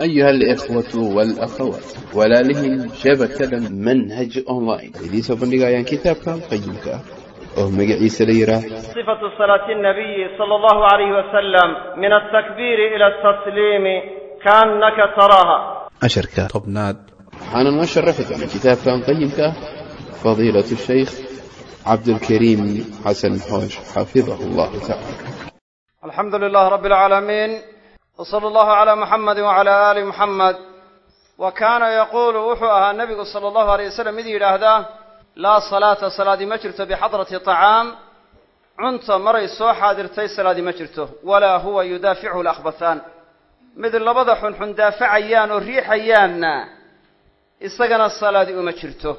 أيها الإخوة والأخوات walaalihii shabakada manhaj online idiin soo bandhigayaan kitaabkan qayimka ah oo magaciisa la yidhaah صفة صلاة النبي صلى الله عليه وسلم من التكبير إلى التسليم كأنك تراها casharka tobnaad waxaana noo sharaxi doona kitaabkan qayimka ah fadiilatu shaykh cabdulkariim xasan xoosh xafidahu allahu tacala الحمد لله رب العالمين wsala allahu calaa muxamadi wacalaa aali muxamed wa kaana yaquulu wuxuu ahaa nebigu sala allahu alay wasalam mid yidhaahdaa laa salaata salaadii ma jirto bixadrati tacaam cunta maray soo xaadirtay salaadii ma jirto walaa huwa yudaafichu lakhbathaan mid labada xunxun daafacayaan oo riixayaanna isagana salaadii uma jirto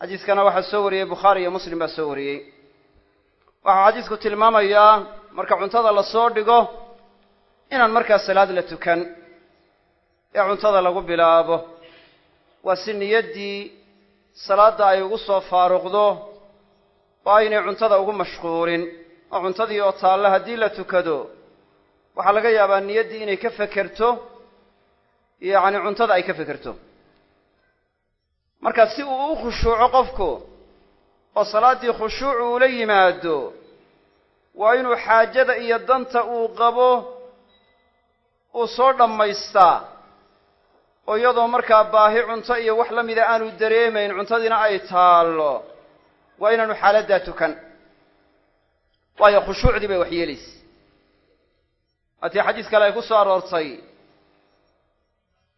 xadiiskana waxaa soo wariyey bukhaari iyo muslim baa soo wariyey waxaa xadiisku tilmaamayaa marka cuntada la dhigo inaan markaas salaad la tukan ee cuntada lagu bilaabo waa si niyaddii salaadda ay ugu soo faaruqdo oo aynay cuntada ugu mashquulin oo cuntadii oo taalla haddii la tukado waxaa laga yaabaa niyaddii inay ka fekerto yacni cuntada ay ka fekerto. Marka si uu u khushuuco qofku oo salaaddii khushuucu ula yimaado waa inuu xaajada iyo danta uu qabo uu soo dhammaystaa oo iyadoo markaa baahi cunto iyo wax la mida aanu dareemayn cuntadiina ay taallo waa inaanu xaaladdaa tukan. Waayo khushuucdii bay wax yeelaysa haddii xadiis kale ay ku soo aroortay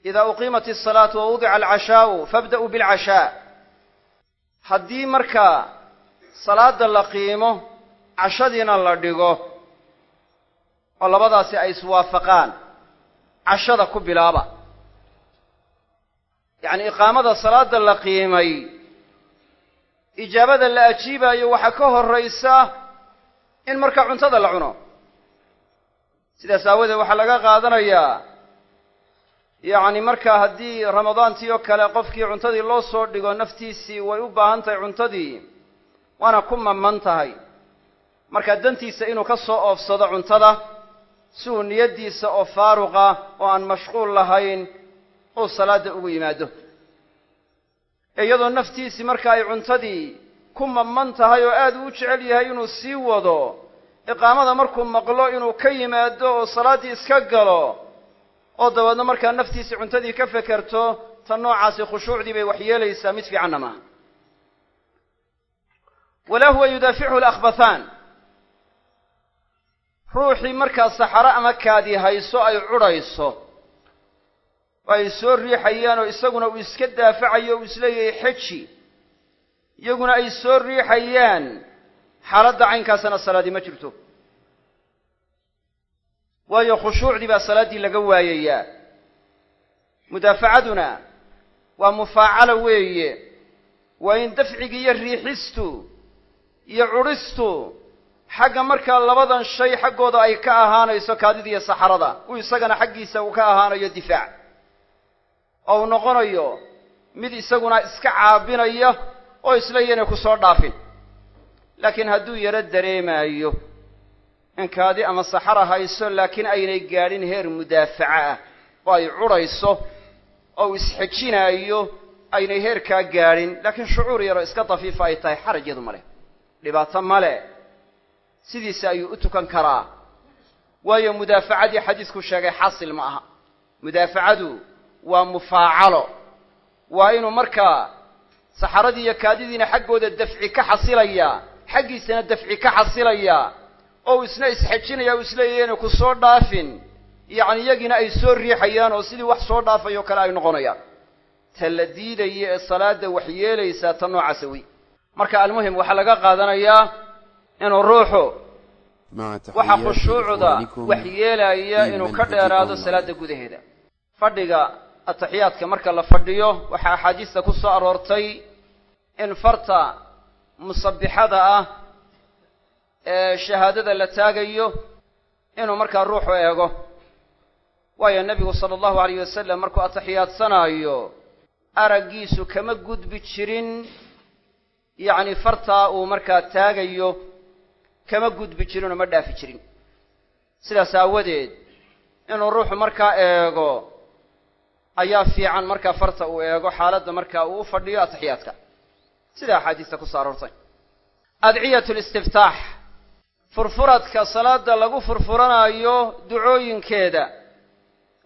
idaa uqiimat asalaatu wa wudica alcashaa'u fabda'uu bilcashaa. Haddii markaa salaadda la qiimo cashadiina la dhigo oo labadaasi ay iswaafaqaan cashada ku bilaaba. Yacni iqaamada salaadda la qiimay ijaabada la ajiibaayo waxaa ka horraysa in markaa cuntada la cuno. Sidaas aawadeed waxaa laga qaadanayaa yacni markaa haddii ramadaantii oo kale qofkii cuntadii loo soo dhigo naftiisii way u baahan tahay cuntadii waana ku mamman tahay. Markaa dantiisa inuu ka soo oofsado cuntada si uu niyaddiisa oo faaruqa oo aan mashquul lahayn uu salaadda ugu yimaado. Iyadoo naftiisii marka ay cuntadii ku mamman tahay oo aad uu jecel yahay inuu sii wado iqaamada markuu maqlo inuu ka yimaado oo salaaddii iska galo oo dabeedna markaa naftiisii cuntadii ka fekerto tan noocaasi khushuucdii bay wax yeelaysaa mid fiicanna maaha walaa huwa yudaafichu alakhbathaan ruuxii markaa saxaro ama kaadi hayso ay cudhayso. Ay soo riixayaan oo isaguna uu iska daafacayo uu is leeyahay xeji. Iyaguna ay soo riixayaan. Xaaladda caynkaasana salaadii ma jirto. Waayo khushuucdii baa salaaddii laga waayayaa. Mudaafacaduna waa mufaacalo weeye. Waa in dafcigi iyo riixistu iyo cudhistu xagga markaa labadan shay xaggooda ay ka ahaanayso kaadida iyo saxarada uu isagana xaggiisa uu ka ahaanayo difaac. Oo uu noqonayo mid isaguna iska caabinaya oo isleeya ku soo dhaafin. Laakiin hadduu yaro dareemaayo in kaadi ama saxara hayso laakiin aynay gaadhin heer mudaafaca ah oo ay cudhayso oo uu isxejinaayo aynay heerkaa gaadhin laakiin shucuur yaroo iska dafiifa ay tahay xaraj yadu ma leh. Dhibaato male sidiisa ayuu u tukan karaa. Waayo mudaafacadii xadiisku sheegay xasil ma aha. Mudaafacadu waa mufaacalo. Waa inuu markaa saxaradii iyo kaadidiina xaggooda dafci ka xasilaya xaggiisana dafci ka xasilaya oo isna isxejinaya uu isleeyahy inay ku soo dhaafin yacni iyagiina ay soo riixayaan oo sidii wax soo dhaafayoo kale ay noqonayaan. Ta la diidaya ee salaadda wax yeelaysaa ta noocaasa wey marka almuhim waxaa laga qaadanayaa inuu ruuxu waxa khushuucda wax yeelaya inuu ka dheeraado salaadda gudaheeda. Fadhiga ataxiyaadka marka la fadhiyo waxaa axaadiista ku soo aroortay in farta musabbixada ah ee shahaadada la taagayo inuu markaa ruuxu eego. Waayo nebigu sala allahu alayh wasalam markuu ataxiyaadsanaayo araggiisu kama gudbi jirin yacni fartaa uu markaa taagayo kama gudbi jirin oo ma dhaafi jirin. Sidaas aawadeed inuu ruuxu markaa eego ayaa fiican markaa farta uu eego xaaladda markaa uu u fadhiyo atixiyaadka. Sida axaadiista ku soo adciyatu listiftaax furfuradka salaada lagu furfuranaayo ducooyinkeeda.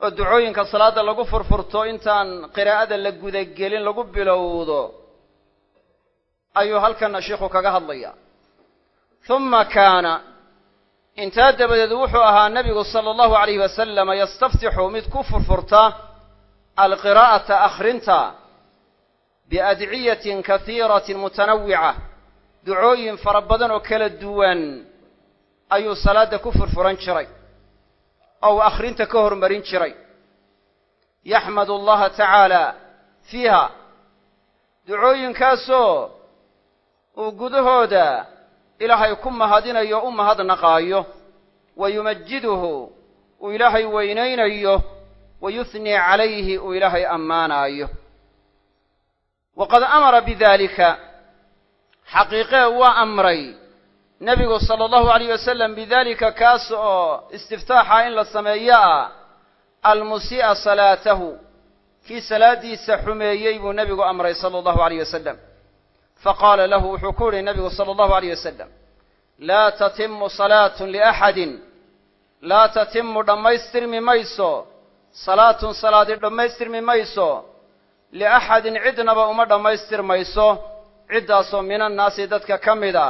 Oo ducooyinka salaada lagu furfurto intaan qiraa'ada la gudagelin lagu bilowdo. Ayuu halkana sheikhu kaga hadlaya huma kaana. Intaa dabadeed wuxuu ahaa nebigu sala allahu alayhi wasalama yastaftixu mid ku furfurta alqiraa'ata akhrinta biadciyatin kahiiratin mutanawica ducooyin fara badan oo kala duwan ayuu salaadda ku furfuran jiray oo uu akhrinta ka hormarin jiray. Yaxmadu allaha tacaala fiiha ducooyinkaasoo uu gudahooda ilaahay ku mahadinayo u mahadnaqaayo. Wa yumajiduhu uu ilaahay weynaynayo. Wa yuhnii calayhi uu ilaahay ammaanaayo. Waqad amara bidalika xaqiiqee waa amray. Nebigu sala allahu alayh wasalam bidalika kaas oo istiftaaxa in la sameeyo ah almusii'a salaatahu. Kii salaaddiisa xumeeyey buu nebigu amray sala allahu alayh wasalam faqaala lahu wuxuu ku yihi nebigu sala allahu alayh wasalam laa tatimu salaatun liaxadin laa tatimu dhammaystirmi mayso salaatun salaadi dhammaystirmi mayso liaxadin cidnaba uma dhammaystirmayso ciddaasoo min annaasi dadka ka mid a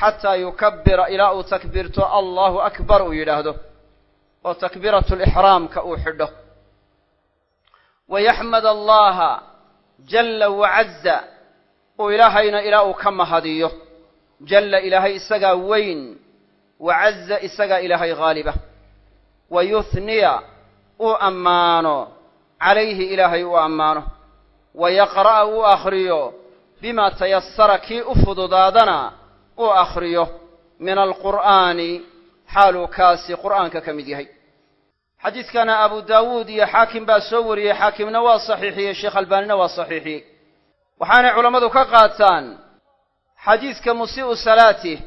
xataa yukabbira ilaa uu takbiirto allahu akbar uu yidhaahdo oo takbiiratu lixraamka uu xidho wa yaxmad allaha jalla wacaza uu ilaahayna ilaa uu ka mahadiyo. Jalla ilaahay isagaa weyn wacaza isagaa ilaahay haaliba wa yuhniya uu ammaano. Calayhi ilaahay uu ammaano. Wa yaqra'a uu akhriyo. Bima tayasara kii u fududaadana uu akhriyo. Min alqur'aani xaaluu kaasi qur'aanka ka mid yahay. Xadiidkana abu daawuud iyo xaakim baa soo wariyey. Xaakimna waa saxiixiyey sheekh albaanina waa saxiixiyey waxaanay culammadu ka qaataan xadiidka musii'u salaatih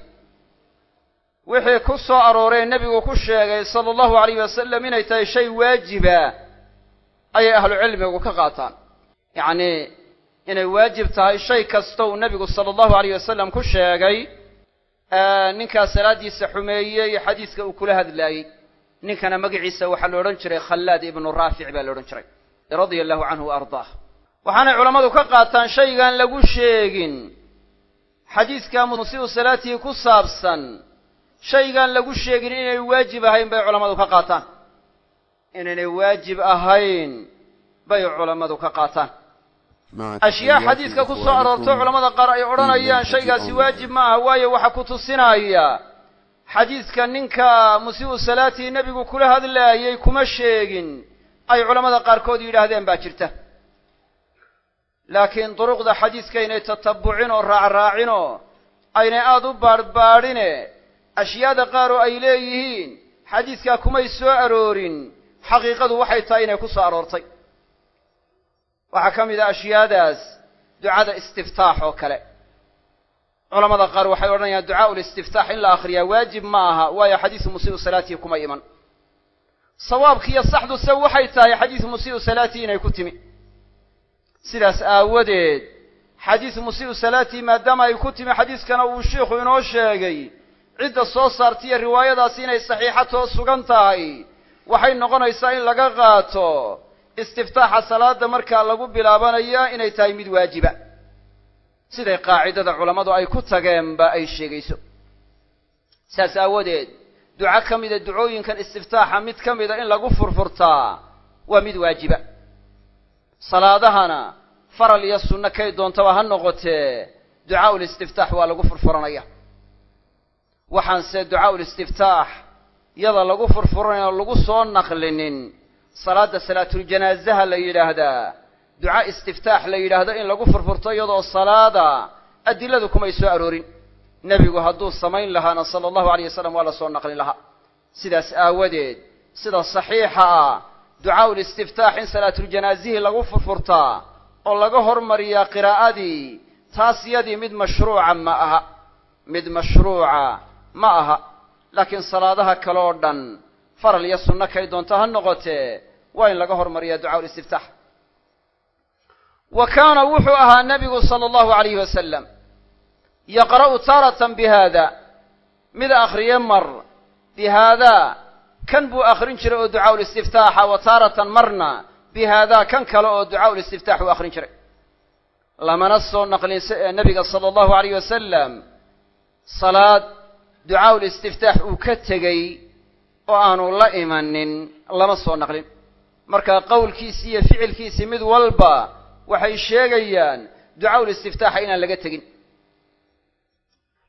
wixii ku soo aroorey nebigu ku sheegay sala allahu alayh wasalam inay tahay shay waajiba ayay ahlucilmigu ka qaataan. Yacnii inay waajib tahay shay kasta uu nebigu sala allahu alayh wasalam ku sheegay ninkaa salaaddiisa xumeeyey xadiiska uu kula hadlaayey. Ninkana magaciisa waxaa la odhan jiray khallaad ibnu raafic baa la odhan jiray radia allahu canhu wa ardaah waxaanay culammadu ka qaataan shaygaan lagu sheegin. xadiiska musii'u salaatii ku saabsan shaygaan lagu sheegin inay waajib ahayn bay culammadu ka qaataan. inaynay waajib ahayn bay culammadu ka qaataan. Ashyaa xadiiska ku soo aroorto culamada qaar ay odhanayaan shaygaasi waajib ma aha waayo waxaa ku tusinaya xadiidka ninka musii'u salaatii nebigu kula hadlaayey kuma sheegin ay culammada qaarkood yidhaahdeen baa jirta laakiin duruqda xadiiska inay tatabucin oo raacraacin aynay aada u baadhbaadhine ashyaada qaar oo ay leeyihiin xadiiskaa kumay soo aroorin xaqiiqadu waxay tahay inay ku soo aroortay. Waxaa ka mid ah ashyaadaas ducada istiftaax oo kale. Culamada qaar waxay odhanayaan ducaa'u listiftaax in la akhriyaa waajib ma aha waayo xadiisu musii'u salaatii kuma iman. Sawaabkiiyo saxdu se waxay tahay xadiisu musii'u salaatii inay ku timi sidaas aawadeed xadiisu musii'u salaatii maadaama ay ku timi xadiiskana uu sheikhu inoo sheegay cidda soo saartaiyo riwaayadaasi inay saxiixatoo sugan tahay waxay noqonaysaa in laga qaato istiftaaxa salaada markaa lagu bilaabanaya inay tahay mid waajiba. Siday qaacidada culammadu ay ku tageenba ay sheegayso. Saas aawadeed duco ka mida ducooyinkan istiftaaxa mid ka mida in lagu furfurtaa waa mid waajiba salaadahana faral iyo sunno kay doontaba ha noqotee ducaa'u listiftaax waa lagu furfuranaya. Waxaanse ducaa'u listiftaax yada lagu furfuranaya oo lagu soo naqlinin. Salaadda salaatuljanaazaha la yidhaahdaa duca istiftaax la yidhaahdo in lagu furfurto iyadoo salaada adiladu kumay soo aroorin. Nebigu hadduu samayn lahaana sala allahu alayh wasalam waa la soo naqlin lahaa. Sidaas aawadeed sida saxiixa ah ducaa'u listiftaax in salaatuljanaazihi lagu furfurtaa oo laga hormariyaa qiraa'adii taas yadii mid mashruuca ma aha. Mid mashruuca ma aha. Laakiin salaadaha kale oo dhan faral iyo sunno kay doonto ha noqotee waa in laga hormariyaa ducaa'u listiftaax wa kaana wuxuu ahaa nebigu sala allahu alayhi wasalam yaqra'u taaratan bi haada mid akhriye mar bi haadaa kan buu akhrin jiray oo ducaa ulistiftaaxa wa taaratan marna bi haadaa kan kale oo ducaa ulistiftaax uu akhrin jiray. Lamana soo naqlin nebiga sala allahu alayh wasalam salaad ducaa ulistiftaax uu ka tegey oo aanu la imanin lama soo naqlin. Marka qowlkiisii iyo ficilkiisii mid walba waxay sheegayaan ducaa ulistiftaaxa inaan laga tegin.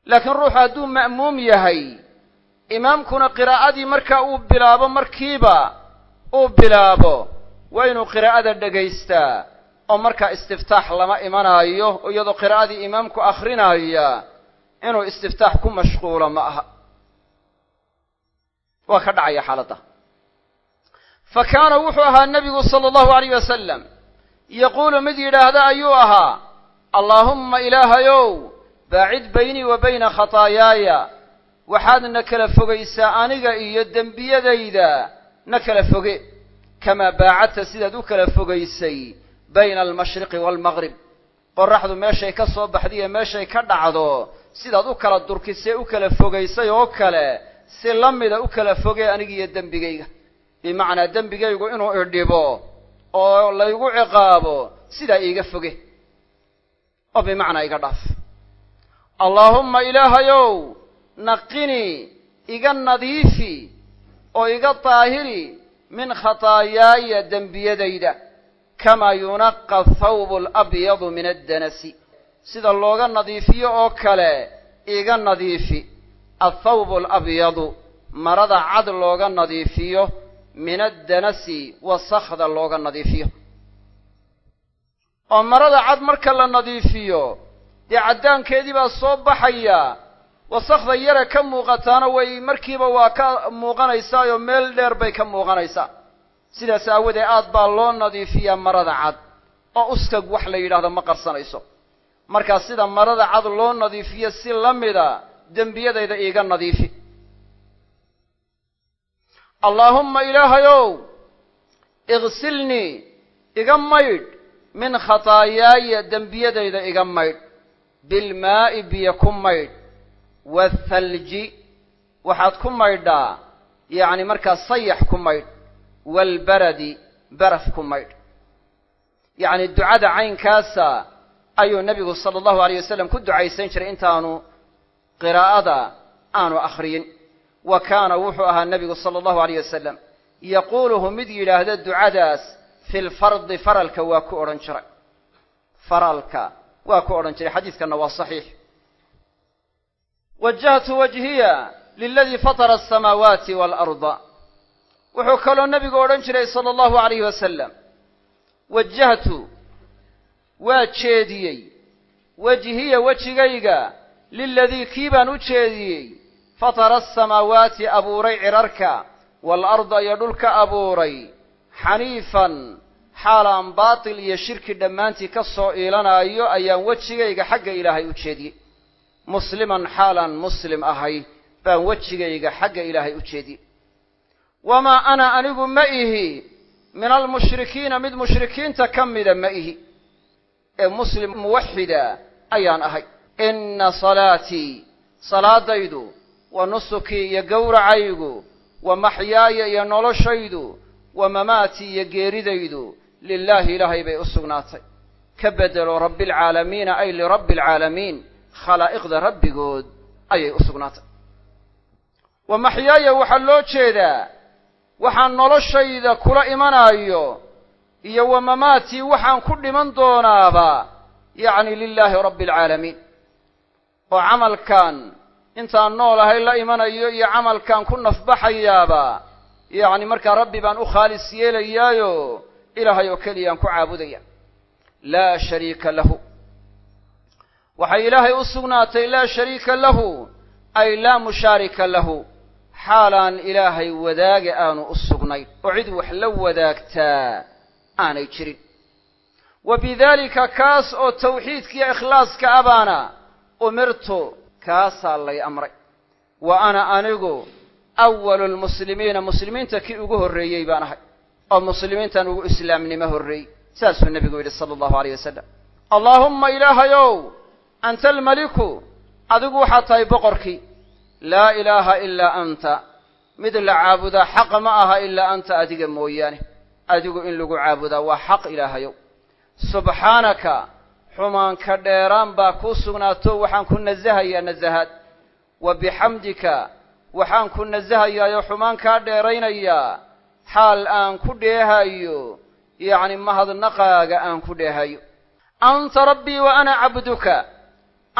Laakiin ruuxu hadduu ma'muum yahay imaamkuna qiraa'adii marka uu bilaabo markiiba uu bilaabo waa inuu qiraa'ada dhegaystaa oo markaa istiftaax lama imanaayo iyadoo qiraa'adii imaamku akhrinaya inuu istiftaax ku mashquulo ma aha. Waa ka dhacaya xaaladda. Fa kaana wuxuu ahaa nebigu sala allahu alayh wasalam yaquulu mid yidhaahda ayuu ahaa allaahumma ilaahayow baacid baynii wa bayna khataayaaya waxaadna kala fogaysaa aniga iyo dembiyadayda. Na kala foge kamaa baacadta sidaad u kala fogaysay bayna almashriqi waalmaqrib qorraxdu meeshay ka soo baxdiyo meeshay ka dhacdo sidaad u kala durkisee u kala fogaysay oo kale si la mida u kala fogee anigiiyo dembigayga. Bimacnaa dembigaygu inuu idhibo oo laygu ciqaabo sidaa iiga foge. Oo bimacnaa iga dhaaf. Allaahumma ilaahayow naqinii iga nadiifi oo iga daahiri min khataayaaya dembiyadayda. Kamaa yunaqa athawbu alabyadu min addanasi. Sida looga nadiifiyo oo kale iga nadiifi. Athawbu alabyadu marada cad looga nadiifiyo min addanasi wasakhda looga nadiifiyo. Oo marada cad marka la nadiifiyo dee caddaankeedii baa soo baxaya wasakhda yare ka muuqataana way markiiba waa ka muuqanaysaayoo meel dheer bay ka muuqanaysaa. Sidaas aawadee aad baa loo nadiifiyaa marada cad oo uskag wax la yidhaahdo ma qarsanayso. Markaa sida marada cad loo nadiifiyo si la mida dembiyadayda iiga nadiifi. Allaahumma ilaahayow igsilnii iga maydh min khataayaaya dembiyadayda iga maydh. Bilmaa'i biyo ku maydh wathalji waxaad ku maydhaa yacni markaa sayax ku maydh waalbaradi baraf ku maydh. yacni ducada caynkaasa ayuu nebigu sala allahu alayh wasalam ku ducaysan jiray intaanu qiraa'ada aanu akhriyin. wa kaana wuxuu ahaa nebigu sala allahu alayh wasalam yaquuluhu mid yidhaahda ducadaas fi lfardi faralka waa ku odhan jiray. faralka waa ku odhan jiray. xadiidkanna waa saxiix wajahtu wajhiya liladii fatara asamaawaati waalarda wuxuu kaloo nebigu odhan jiray sala allahu alayhi wasalam wajahtu waa jeediyey. Wejhiya wejigayga liladii kii baan u jeediyey fatara asamaawaati abuuray cirarka waalarda iyo dhulka abuuray. Xaniifan xaalaan baatil iyo shirki dhammaantii ka soo iilanaayo ayaan wejigayga xagga ilaahay u jeediyey musliman xaalaan muslim ahay baan wejigayga xagga ilaahay u jeediyey wamaa ana anigu ma ihi min almushrikiina mid mushrikiinta ka mida ma ihi. Ee muslim muwaxida ayaan ahay. Inna salaatii salaadaydu wa nusukii iyo gowracaygu wa maxyaaya iyo noloshaydu wa mamaatii iyo geeridaydu lilaahi ilaahay bay u sugnaatay. Ka bedelo rabbialcaalamiina ay lirabbi alcaalamiin khalaa'iqda rabbigood ayay u sugnaatay. Wa maxyaaya waxaa loo jeedaa waxaan noloshayda kula imanaayo iyo wa mamaatii waxaan ku dhiman doonaaba yacni lilaahi rabbi alcaalamiin oo camalkan intaan noolahay la imanayo iyo camalkan ku nafbaxayaaba yacni markaa rabbi baan u khaalis yeelayaayo ilaahay oo keliyaan ku caabudaya. Laa shariika lahu waxay ilaahay u sugnaatay laa shariika lahu ay laa mushaarika lahu. Xaalaan ilaahay wadaaga aanu u sugnayn oo cid wax la wadaagtaa aanay jirin. Wa bidaalika kaas oo tawxiidkiiyo ikhlaaska abaana umirtu kaasaa lay amray. Wa ana anigu awalu lmuslimiina muslimiinta kii ugu horreeyey baan ahay oo muslimiintan ugu islaamnimo horreeyey. Saasuu nebigu yidhi sala allahu aleyh wasalam allaahumma ilaahayow anta almaliku adigu waxaad tahay boqorkii laa ilaaha ilaa anta mid la caabudaa xaqa ma aha ilaa anta adiga mooyaane adigu in lagu caabudaa waa xaq ilaahayow subxaanaka xumaanka dheeraan baa kuu sugnaato waxaan ku nasahayaa nasahaad wa bixamdika waxaan ku nasahayaayo xumaan kaa dheeraynayaa xaal aan ku dheehayo yacni mahadnaqaaga aan ku dheehayo anta rabbii wa ana cabduka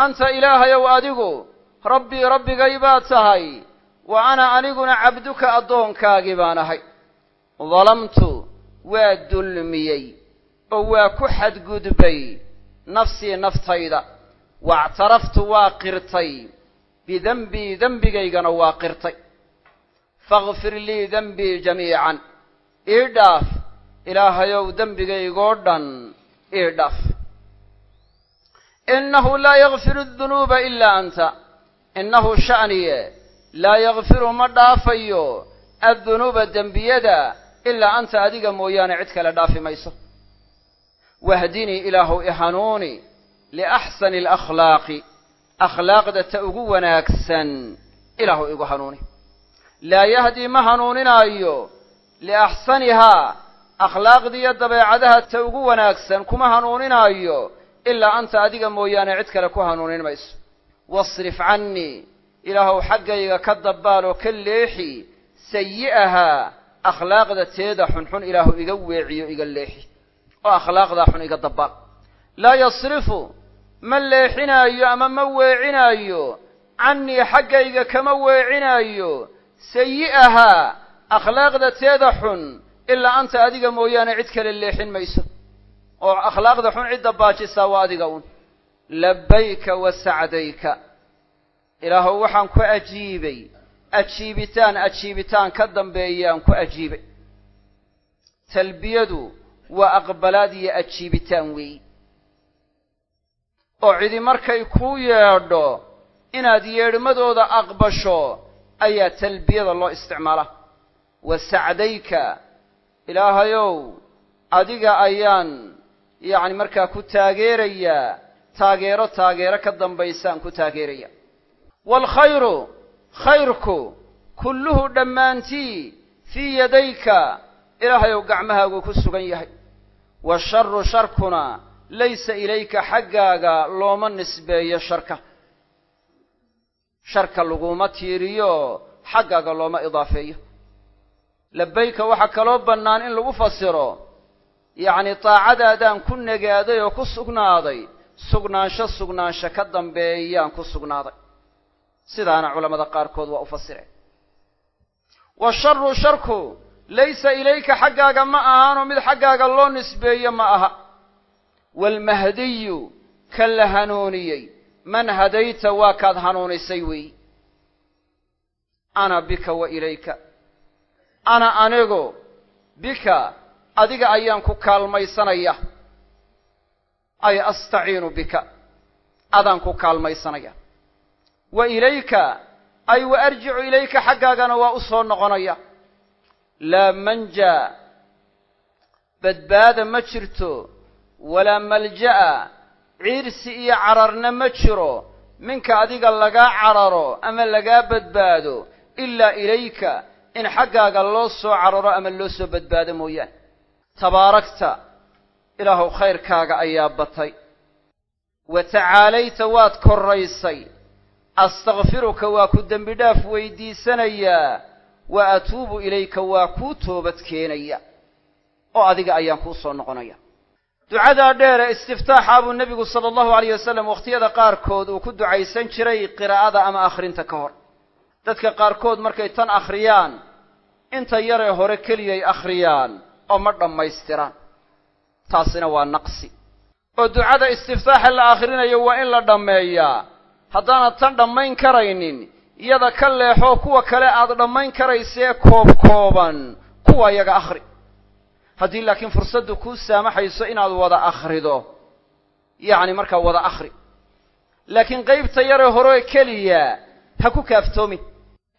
anta ilaahayow adigu rabbii rabbigay baad tahay wa ana aniguna cabduka addoonkaagii baan ahay. Dalamtu waa dulmiyey oo waa ku xadgudbay nafsii naftayda. Waactaraftu waa qirtay. Bidenbii dembigaygana waa qirtay. Fakhfir lii denbii jamiican. Ii dhaaf ilaahayow dembigaygoo dhan ii dhaaf innahu laa yakfiru dunuuba ilaa anta innahu sha'niye laa yakfiru ma dhaafayo addunuuba dembiyada ilaa anta adiga mooyaane cid kale dhaafi mayso wahdinii ilaahu ihanuuni liaxsani alakhlaaqi akhlaaqda ta ugu wanaagsan ilaahu igu hanuuni laa yahdii ma hanuuninaayo liaxsanihaa akhlaaqdiiyo dabeecadaha ta ugu wanaagsan kuma hanuuninaayo ilaa anta adiga mooyaane cid kale ku hanuunin mayso wasrif cannii ilaahuw xaggayga ka dabbaal oo ka leexi sayi'ahaa akhlaaqda teeda xunxun ilaahu iga weeciyo iga leexi. Oo akhlaaqdaa xun iga dabbaal. Laa yasrifu ma leexinaayo ama ma weecinaayo cannii xaggayga kama weecinaayo sayi'ahaa akhlaaqda teeda xun ilaa anta adiga mooyaane cid kale leexin mayso oo akhlaaqda xun cidda baajisaa waa adiga un labbayka wa sacdayka. Ilaahuw waxaan ku ajiibay. Ajiibitaan ajiibitaan ka dambeeyaan ku ajiibay. Talbiyadu waa aqbalaad iyo ajiibitaan weeyi oo cidi markay kuu yeedho inaad yeedhmadooda aqbasho ayaa talbiyada loo isticmaalaa wa sacdayka. Ilaahayow adiga ayaan yacni markaa ku taageerayaa taageero taageero ka dambaysaan ku taageeraya. Waalkhayru khayrku kulluhu dhammaantii fii yadayka ilaahayow gacmahaagu ku sugan yahay. Washaru sharkuna laysa ilayka xaggaaga looma nisbeeyo sharka. Sharka laguma tiiriyo xaggaaga looma idaafeeyo. Labayka waxaa kaloo bannaan in lagu fasiro yacni daacadaadaan ku negaaday oo ku sugnaaday sugnaansho sugnaansho ka dambeeyaan ku sugnaaday. Sidaana culammada qaarkood waa u fasireen washaru sharku laysa ilayka xaggaaga ma ahaanoo mid xaggaaga loo nisbeeyo ma aha. Waalmahdiyu ka la hanuuniyey man hadayta waa kaad hanuunisay weeyi ana bika wa ilayka. Ana anigu bika adiga ayaan ku kaalmaysanaya. Ay astaciinu bika. Adaan ku kaalmaysanaya. Wa ilayka ay wa arjicu ilayka xaggaagana waa u soo noqonaya. Laa manja badbaada ma jirto. Walaa malja'a ciirsi iyo cararna ma jiro. Minka adiga lagaa cararo ama lagaa badbaado ilaa ilayka in xaggaaga loo soo cararo ama loo soo badbaado mooyaane tabaarakta ilaahuw khayrkaaga ayaa batay. Wa tacaalayta waad korraysay. Astakfiruka waa ku dembi dhaaf weydiisanayaa wa atuubu ilayka waa kuu toobad keenaya. Oo adiga ayaan kuu soo noqonaya. Ducadaa dheere istiftaaxaa buu nebigu sala allahu alayh wasalam wakhtiyada qaarkood uu ku ducaysan jiray qiraa'ada ama akhrinta ka hor. Dadka qaarkood markay tan akhriyaan inta yaree hore keliyay akhriyaan oo ma dhammaystiraan. Taasina waa naqsi. Oo ducada istiftaaxa la akhrinayo waa in la dhammeeyaa. Haddaanad tan dhammayn karaynin iyada ka leexoo kuwa kale aad dhammayn karaysee koob kooban kuwa yaga akhri. Haddii laakiin fursaddu kuu saamaxayso inaad wada akhrido yacni markaa wada akhri. Laakiin qaybta yaree hore keliya ha ku kaaftoomin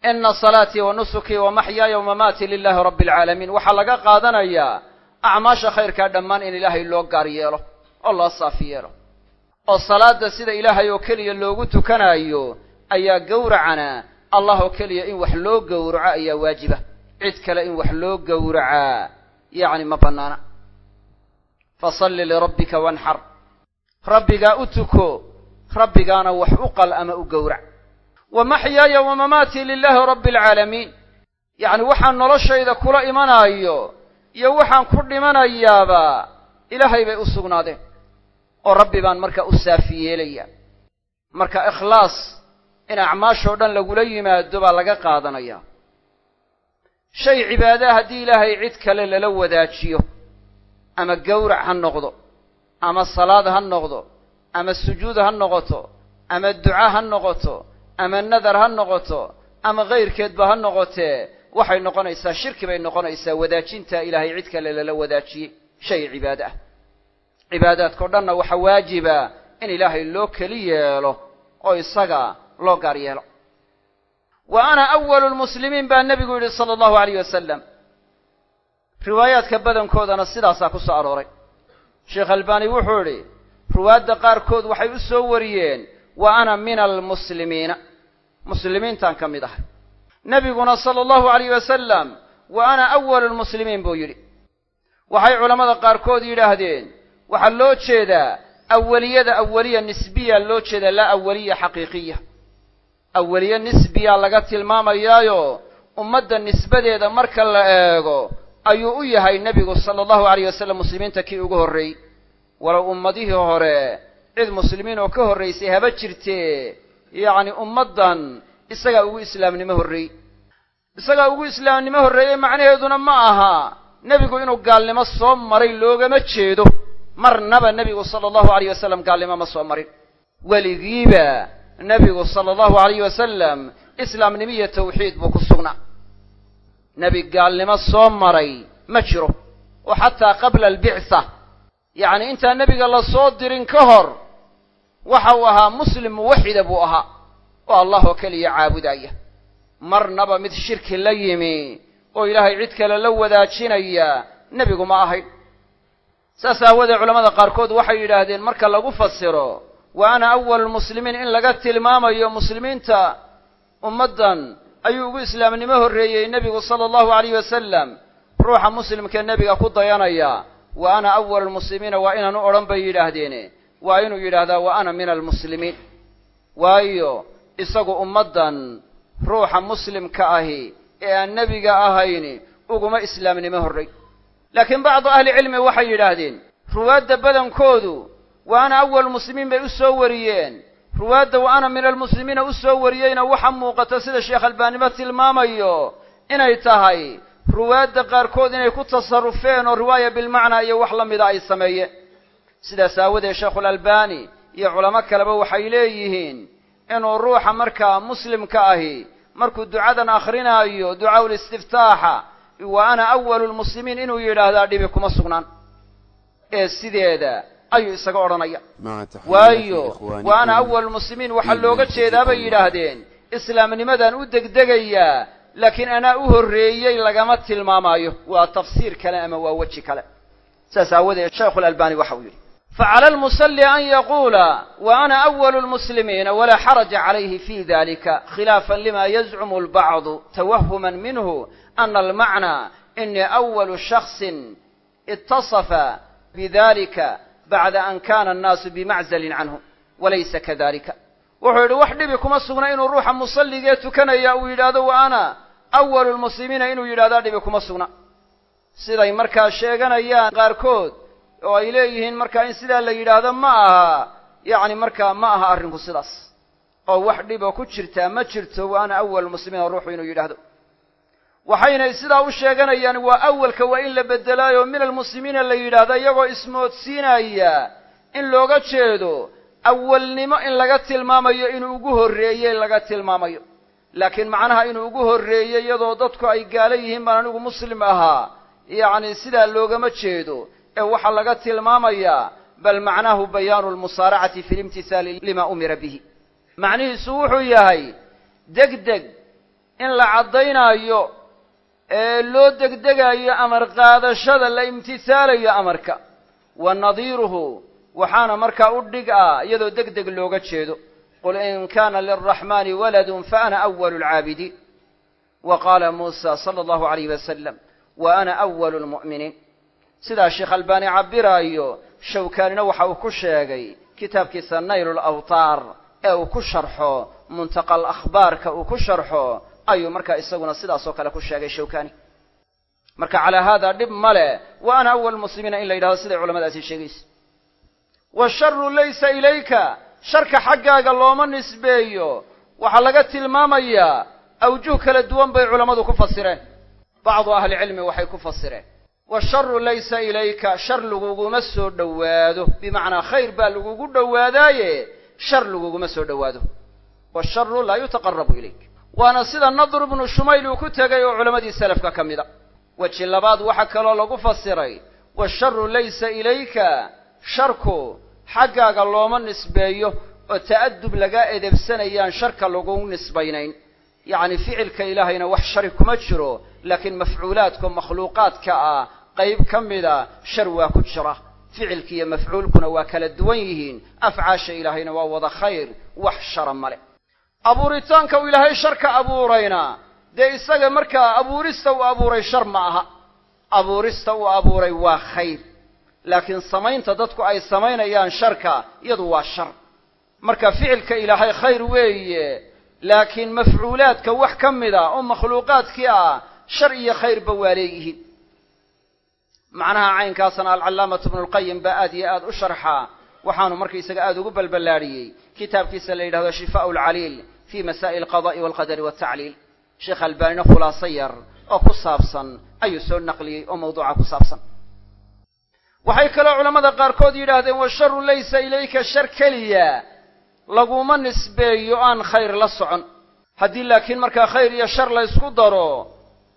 ina salaatii wa nusukii wa maxyaaya wa mamaatii lilaahi rabbi alcaalamiin waxaa laga qaadanayaa acmaasha khayrkaa dhammaan in ilaahay loo gaar yeelo oo loo saafi yeelo oo salaadda sida ilaahay oo keliya loogu tukanaayo ayaa gowracana allah oo keliya in wax loo gowraco ayaa waajiba cid kale in wax loo gowracaa yacni ma bannaana fasalli lirabbika wanxar rabbigaa u tuko rabbigaana wax u qal ama u gowrac wa maxyaaya wa mamaatii lilaahi rabbi alcaalamiin yacni waxaan noloshayda kula imanaayo iyo waxaan ku dhimanayaaba ilaahay bay u sugnaadeen oo rabbi baan marka u saafi yeelaya marka ikhlaas in acmaashoo dhan lagula yimaado baa laga qaadanayaa shay cibaadaha haddii ilaahay cid kale lala wadaajiyo ama gowrac ha noqdo ama salaad ha noqdo ama sujuud ha noqoto ama duca ha noqoto ama nadar ha noqoto ama kayrkeedba ha noqotee waxay noqonaysaa shirki bay noqonaysaa wadaajinta ilaahay cid kale lala wadaajiyey shay cibaado ah. Cibaadaadkao dhanna waxaa waajiba in ilaahay loo keli yeelo oo isaga loo gaar yeelo. Wa ana awalu lmuslimiin baa nebigu yidhi sala allahu alayh wasalam riwaayaadka badankoodana sidaasaa ku soo arooray. Sheekh albaani wuxuu idhi ruwaadda qaarkood waxay u soo wariyeen wa ana min almuslimiina muslimiintaan ka mid ahay nebiguna sala allahu alayh wasalam wa ana awalu lmuslimiin buu yidhi. Waxay culammada qaarkood yidhaahdeen waxaa loo jeedaa aweliyada aweliya nisbiya loo jeedaa laa aweliya xaqiiqiya. Aweliye nisbiya laga tilmaamayaayo ummadda nisbadeeda marka la eego ayuu u yahay nebigu sala allahu alayh wasalam muslimiinta kii ugu horreeyey walow ummadihii hore cid muslimiin oo ka horraysay haba jirtee yacni ummaddan isagaa ugu islaamnimo horreeyey. Isagaa ugu islaamnimo horreeyey macnaheeduna ma aha nebigu inuu gaalnimo soo maray loogama jeedo. Marnaba nebigu sala allahu alayh wasalam gaalnimo ma soo marin. Weligiiba nebigu sala allahu alayh wasalam islaamnimo iyo tawxiid buu ku sugnaa. Nebi gaalnimo soo maray ma jiro. Oo xataa qabla albictha yacni intaan nebiga la soo dirin ka hor waxa uu ahaa muslim muwaxida buu ahaa oo allah oo keliya caabudaya. Marnaba mid shirki la yimi oo ilaahay cid kale la wadaajinaya nebigu ma ahayn saas aawoodee culamada qaarkood waxay yidhaahdeen marka lagu fasiro wa ana awalu lmuslimiin in laga tilmaamayo muslimiinta ummaddan ayuu ugu islaamnimo horreeyey nebigu sala allahu alayh wasalam ruuxa muslimkee nebiga ku dayanaya wa ana awalu lmuslimiina waa inaan u odhan bay yidhaahdeene waa inuu yidhaahdaa wa ana min almuslimiin. Waayo isagu ummaddan ruuxa muslimka ahi ee aan nebiga ahayni uguma islaamnimo horray laakiin bacdu ahlicilmi waxay yidhaahdeen ruwaadda badankoodu wa ana awalu muslimiin bay u soo wariyeen. Ruwaadda wa ana min almuslimiina u soo wariyeyna waxa muuqata sida sheekh albaaniba tilmaamayo inay tahay ruwaadda qaarkood inay ku tasarufeen oo riwaaya bilmacnaa iyo wax la mida ay sameeyeen sidaas aawadeed sheekhulalbani iyo culamo kaleba waxay leeyihiin inuu ruuxa markaa muslimka ahi markuu ducadan akrinaayo ducaa ulistiftaaxa wa ana awalu lmuslimiin inuu yidhaahdaa dhibi kuma sugnaan. Ee sideeda ayuu isaga odhanaya. Waayo wa ana awalu lmuslimiin waxaa looga jeedaa bay yidhaahdeen. Islaamnimadan u degdegayaa laakiin anaa u horreeyey lagama tilmaamaayo. Waa tafsiir kale ama waa weji kale. Saas aawadeed sheekhu lalbani waxa uu yidhi almusalli an yaquula wa ana awalu lmuslimiina walaa xaraja calayhi fi dalika khilaafan lima yazcumu albacdu tawahuman minhu ana almacnaa ini awalu shaksin itasafa bidalika bacda an kana annaasu bimaczalin canhu walaysa kadalika wuxuu yidhi wax dhibi kuma sugna inuu ruuxa musalligee tukanaya uu yidhaahdo wa ana awalu lmuslimiina inuu yidhahdaa dhibi kuma sugna siday markaa sheeganayaan qaarkood oo ay leeyihiin markaa in sidaa la yidhaahdo ma aha yacni markaa ma aha arrinku sidaas. Oo wax dhiboo ku jirtaa ma jirto wa ana awalu muslimiina ruuxu inuu yidhaahdo. Waxaynay sidaa u sheeganayaan waa awalka waa in la beddelaayo min almuslimiina la yidhaahda iyagoo ismoodsiinaya in looga jeedo awalnimo in laga tilmaamayo inuu ugu horreeyey laga tilmaamayo. Laakiin macnaha inuu ugu horreeyey iyadoo dadku ay gaalo yihiin baan anigu muslim ahaa yacni sidaa loogama jeedo ee waxaa laga tilmaamayaa bal macnaahu bayaanu lmusaaracati fi limtihaali lima umira bihi. Macnihiisu wuxuu yahay deg deg in la caddaynaayo ee loo degdegayo amar qaadashada la imtihaalayo amarka. Wa nadiiruhu waxaana markaa u dhig ah iyadoo deg deg looga jeedo. Qul in kana lilraxmani waladun faana awalu lcaabidiin wa qaala muusa sala allahu alayh wasalam wa ana awalu lmu'miniin sidaa sheekh albaani cabiraayo shawkaanina waxa uu ku sheegay kitaabkiisa naylu lawtaar ee uu ku sharxo muntaqal akhbaarka uu ku sharxo ayuu markaa isaguna sidaasoo kale ku sheegay shawkani marka calaa haada dhib ma leh wa ana awal muslimiina in la yidhahdo siday culamadaasi sheegaysa. Washaru laysa ilayka sharka xaggaaga looma nisbeeyo. Waxaa laga tilmaamayaa awjuh kala duwan bay culammadu ku fasireen. Bacdu ahlicilmi waxay ku fasireen washaru laysa ilayka shar laguguma soo dhowaado. Bimacnaa khayr baa lagugu dhowaadaaye shar laguguma soo dhowaado. Washaru laa yutaqarabu ilayk. Waana sida nadr ibnu shumayl uu ku tegay oo culammadii salafka ka mid a. Weji labaad waxaa kaloo lagu fasiray washaru laysa ilayka sharku xaggaaga looma nisbeeyo oo ta'adub lagaa edebsanayaan sharka lagu nisbaynayn. Yacni ficilka ilaahayna wax shari kuma jiro laakiin mafcuulaadka makhluuqaadka ah qayb ka mida shar waa ku jira. Ficilki iyo mafcuulkuna waa kala duwan yihiin. Afcaasha ilaahayna waa wada khayr wax shara male abuuritaanka uu ilaahay sharka abuurayna dee isaga markaa abuurista uu abuuray shar ma aha. Abuurista uu abuuray waa khayr. Laakiin samaynta dadku ay samaynayaan sharka iyadu waa shar. Marka ficilka ilaahay khayr weeye laakiin mafcuulaadka wax ka mid a oo makhluuqaadkii ah shar iyo khayrba waa leeyihiin macnaha caynkaasna alcallaamatu ibnu lqayim baa aad iyo aad u sharxaa waxaanu markaisaga aada ugu balballaadhiyey kitaabkiisa la yidhahdo shifaau lcaliil fi masaa'il alqada'i walqadari waltacliil sheekh albaanina khulaaso yar oo ku saabsan ayuu soo naqliyey oo mawduuca ku saabsan. Waxay kaloo culammada qaarkood yidhaahdeen washaru laysa ilayka shar keliya. Laguma nisbeeyo aan khayr la socon. Haddii laakiin markaa khayr iyo shar la ysku daro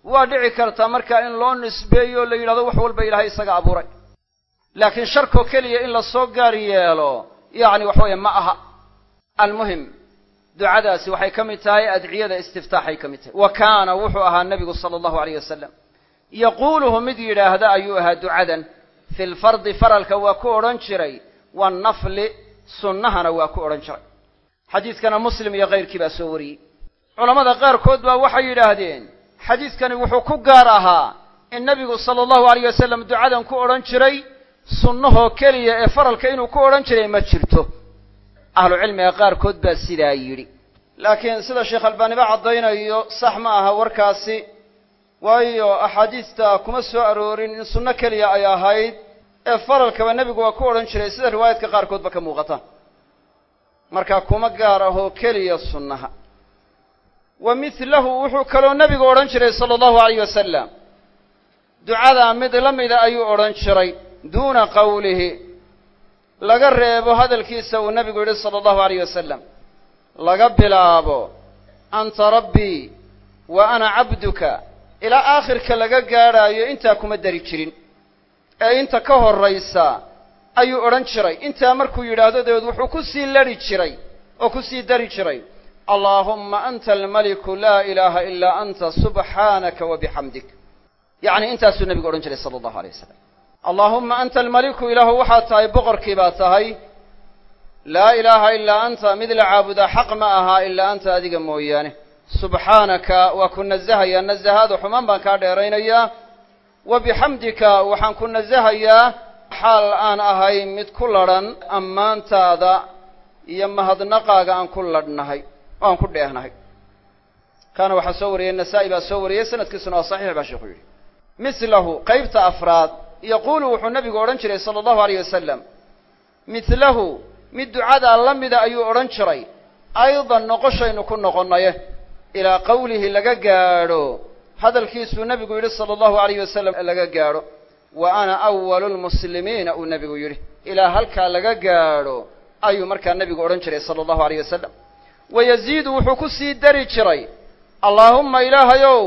waa dhici kartaa markaa in loo nisbeeyo la yidhahdo wax walba ilaahay isaga abuuray. Laakiin sharkoo keliya in la soo gaar yeelo yacni wax weeye ma aha. Almuhim ducadaasi waxay ka mid tahay adciyada istiftaaxay ka mid tahay. Wa kaana wuxuu ahaa nebigu sala allahu alayh wasalam yaquuluhu mid yidhaahda ayuu ahaa ducadan fi lfardi faralka waa ku odhan jiray waannafli sunnahana waa ku odhan jiray. Xadiidkana muslim iyo kayrkii baa soo wariyey. Culammada qaarkood baa waxay yidhaahdeen xadiidkani wuxuu ku gaar ahaa in nebigu sala allahu alayh wasalam ducadan ku odhan jiray sunnahoo keliya ee faralka inuu ku odhan jiray ma jirto. Ahlu cilmiga qaarkood baa sidaa yidhi. Laakiin sida sheekh albaaniba caddaynayo sax ma aha warkaasi. Waayo axaadiista kuma soo aroorin in sunno keliya ay ahayd ee faralkaba nebigu waa ku odhan jiray sida riwaayadka qaarkoodba ka muuqata. Marka kuma gaar ahoo keliya sunnaha wa midlahu wuxuu kaloo nebigu odhan jiray sala allahu alayh wasalam ducadaa mid la mida ayuu odhan jiray duuna qawlihi. Laga reebo hadalkiisa uu nebigu yidhi sala allahu alayh wasalam laga bilaabo anta rabbii wa ana cabduka ilaa aakhirka laga gaadhaayo intaa kuma dari jirin. Ee inta ka horraysa ayuu odhan jiray. Intaa markuu yidhaahdo dabeed wuxuu ku sii ladhi jiray oo ku sii dari jiray allaahumma anta almaliku laa ilaaha ilaa anta subxaanaka wa bixamdik yacni intaasuu nebigu odhan jiray sala allahu alay wasalam allaahumma anta almaliku ilaahu waxaad tahay boqorkii baa tahay. Laa ilaaha ilaa anta mid la caabudaa xaq ma ahaa ilaa anta adiga mooyaane. Subxaanaka waa ku nasahayaa nasahaada xumaan baan kaa dheeraynayaa wa bixamdika waxaan ku nasahayaa xaal aan ahay mid ku ladhan ammaantaada iyo mahadnaqaaga aan ku ladhnahay oo ku dheehnahay. Kaana waxaa soo wariyey nasaa-i baa soo wariyey sanadkiisuna waa saxiix baa sheekhu yidhi. Mislahu qaybta afraad yaquulu wuxuu nebigu odhan jiray sala allahu alayh wasalam midlahu mid ducadaa la mida ayuu odhan jiray aydan noqoshaynu ku noqonaye ilaa qawlihi laga gaadho hadalkiisuu nebigu yidhi sala allahu alayh wasalam laga gaadho wa ana awalu lmuslimiina uu nebigu yidhi. Ilaa halkaa laga gaadho ayuu markaa nebigu odhan jiray sala allahu alayh wasalam wa yaziidu wuxuu ku sii dari jiray allaahumma ilaahayow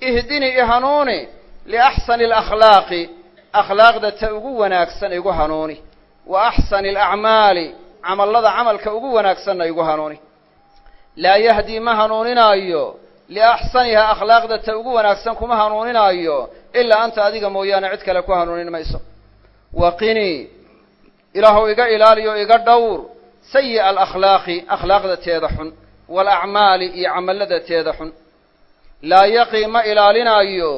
ihdinii ihanuuni liaxsani alakhlaaqi akhlaaqda ta ugu wanaagsan igu hanuuni wa axsani alacmaali camallada camalka ugu wanaagsanna igu hanuuni laa yahdii ma hanuuninaayo liaxsanihaa akhlaaqda ta ugu wanaagsan kuma hanuuninaayo ilaa anta adiga mooyaane cid kale ku hanuunin mayso waqinii ilaahu iga ilaaliyo iga dhowr sayi'a alakhlaaqi akhlaaqda teeda xun waalacmaali iyo camallada teeda xun laa yaqii ma ilaalinaayo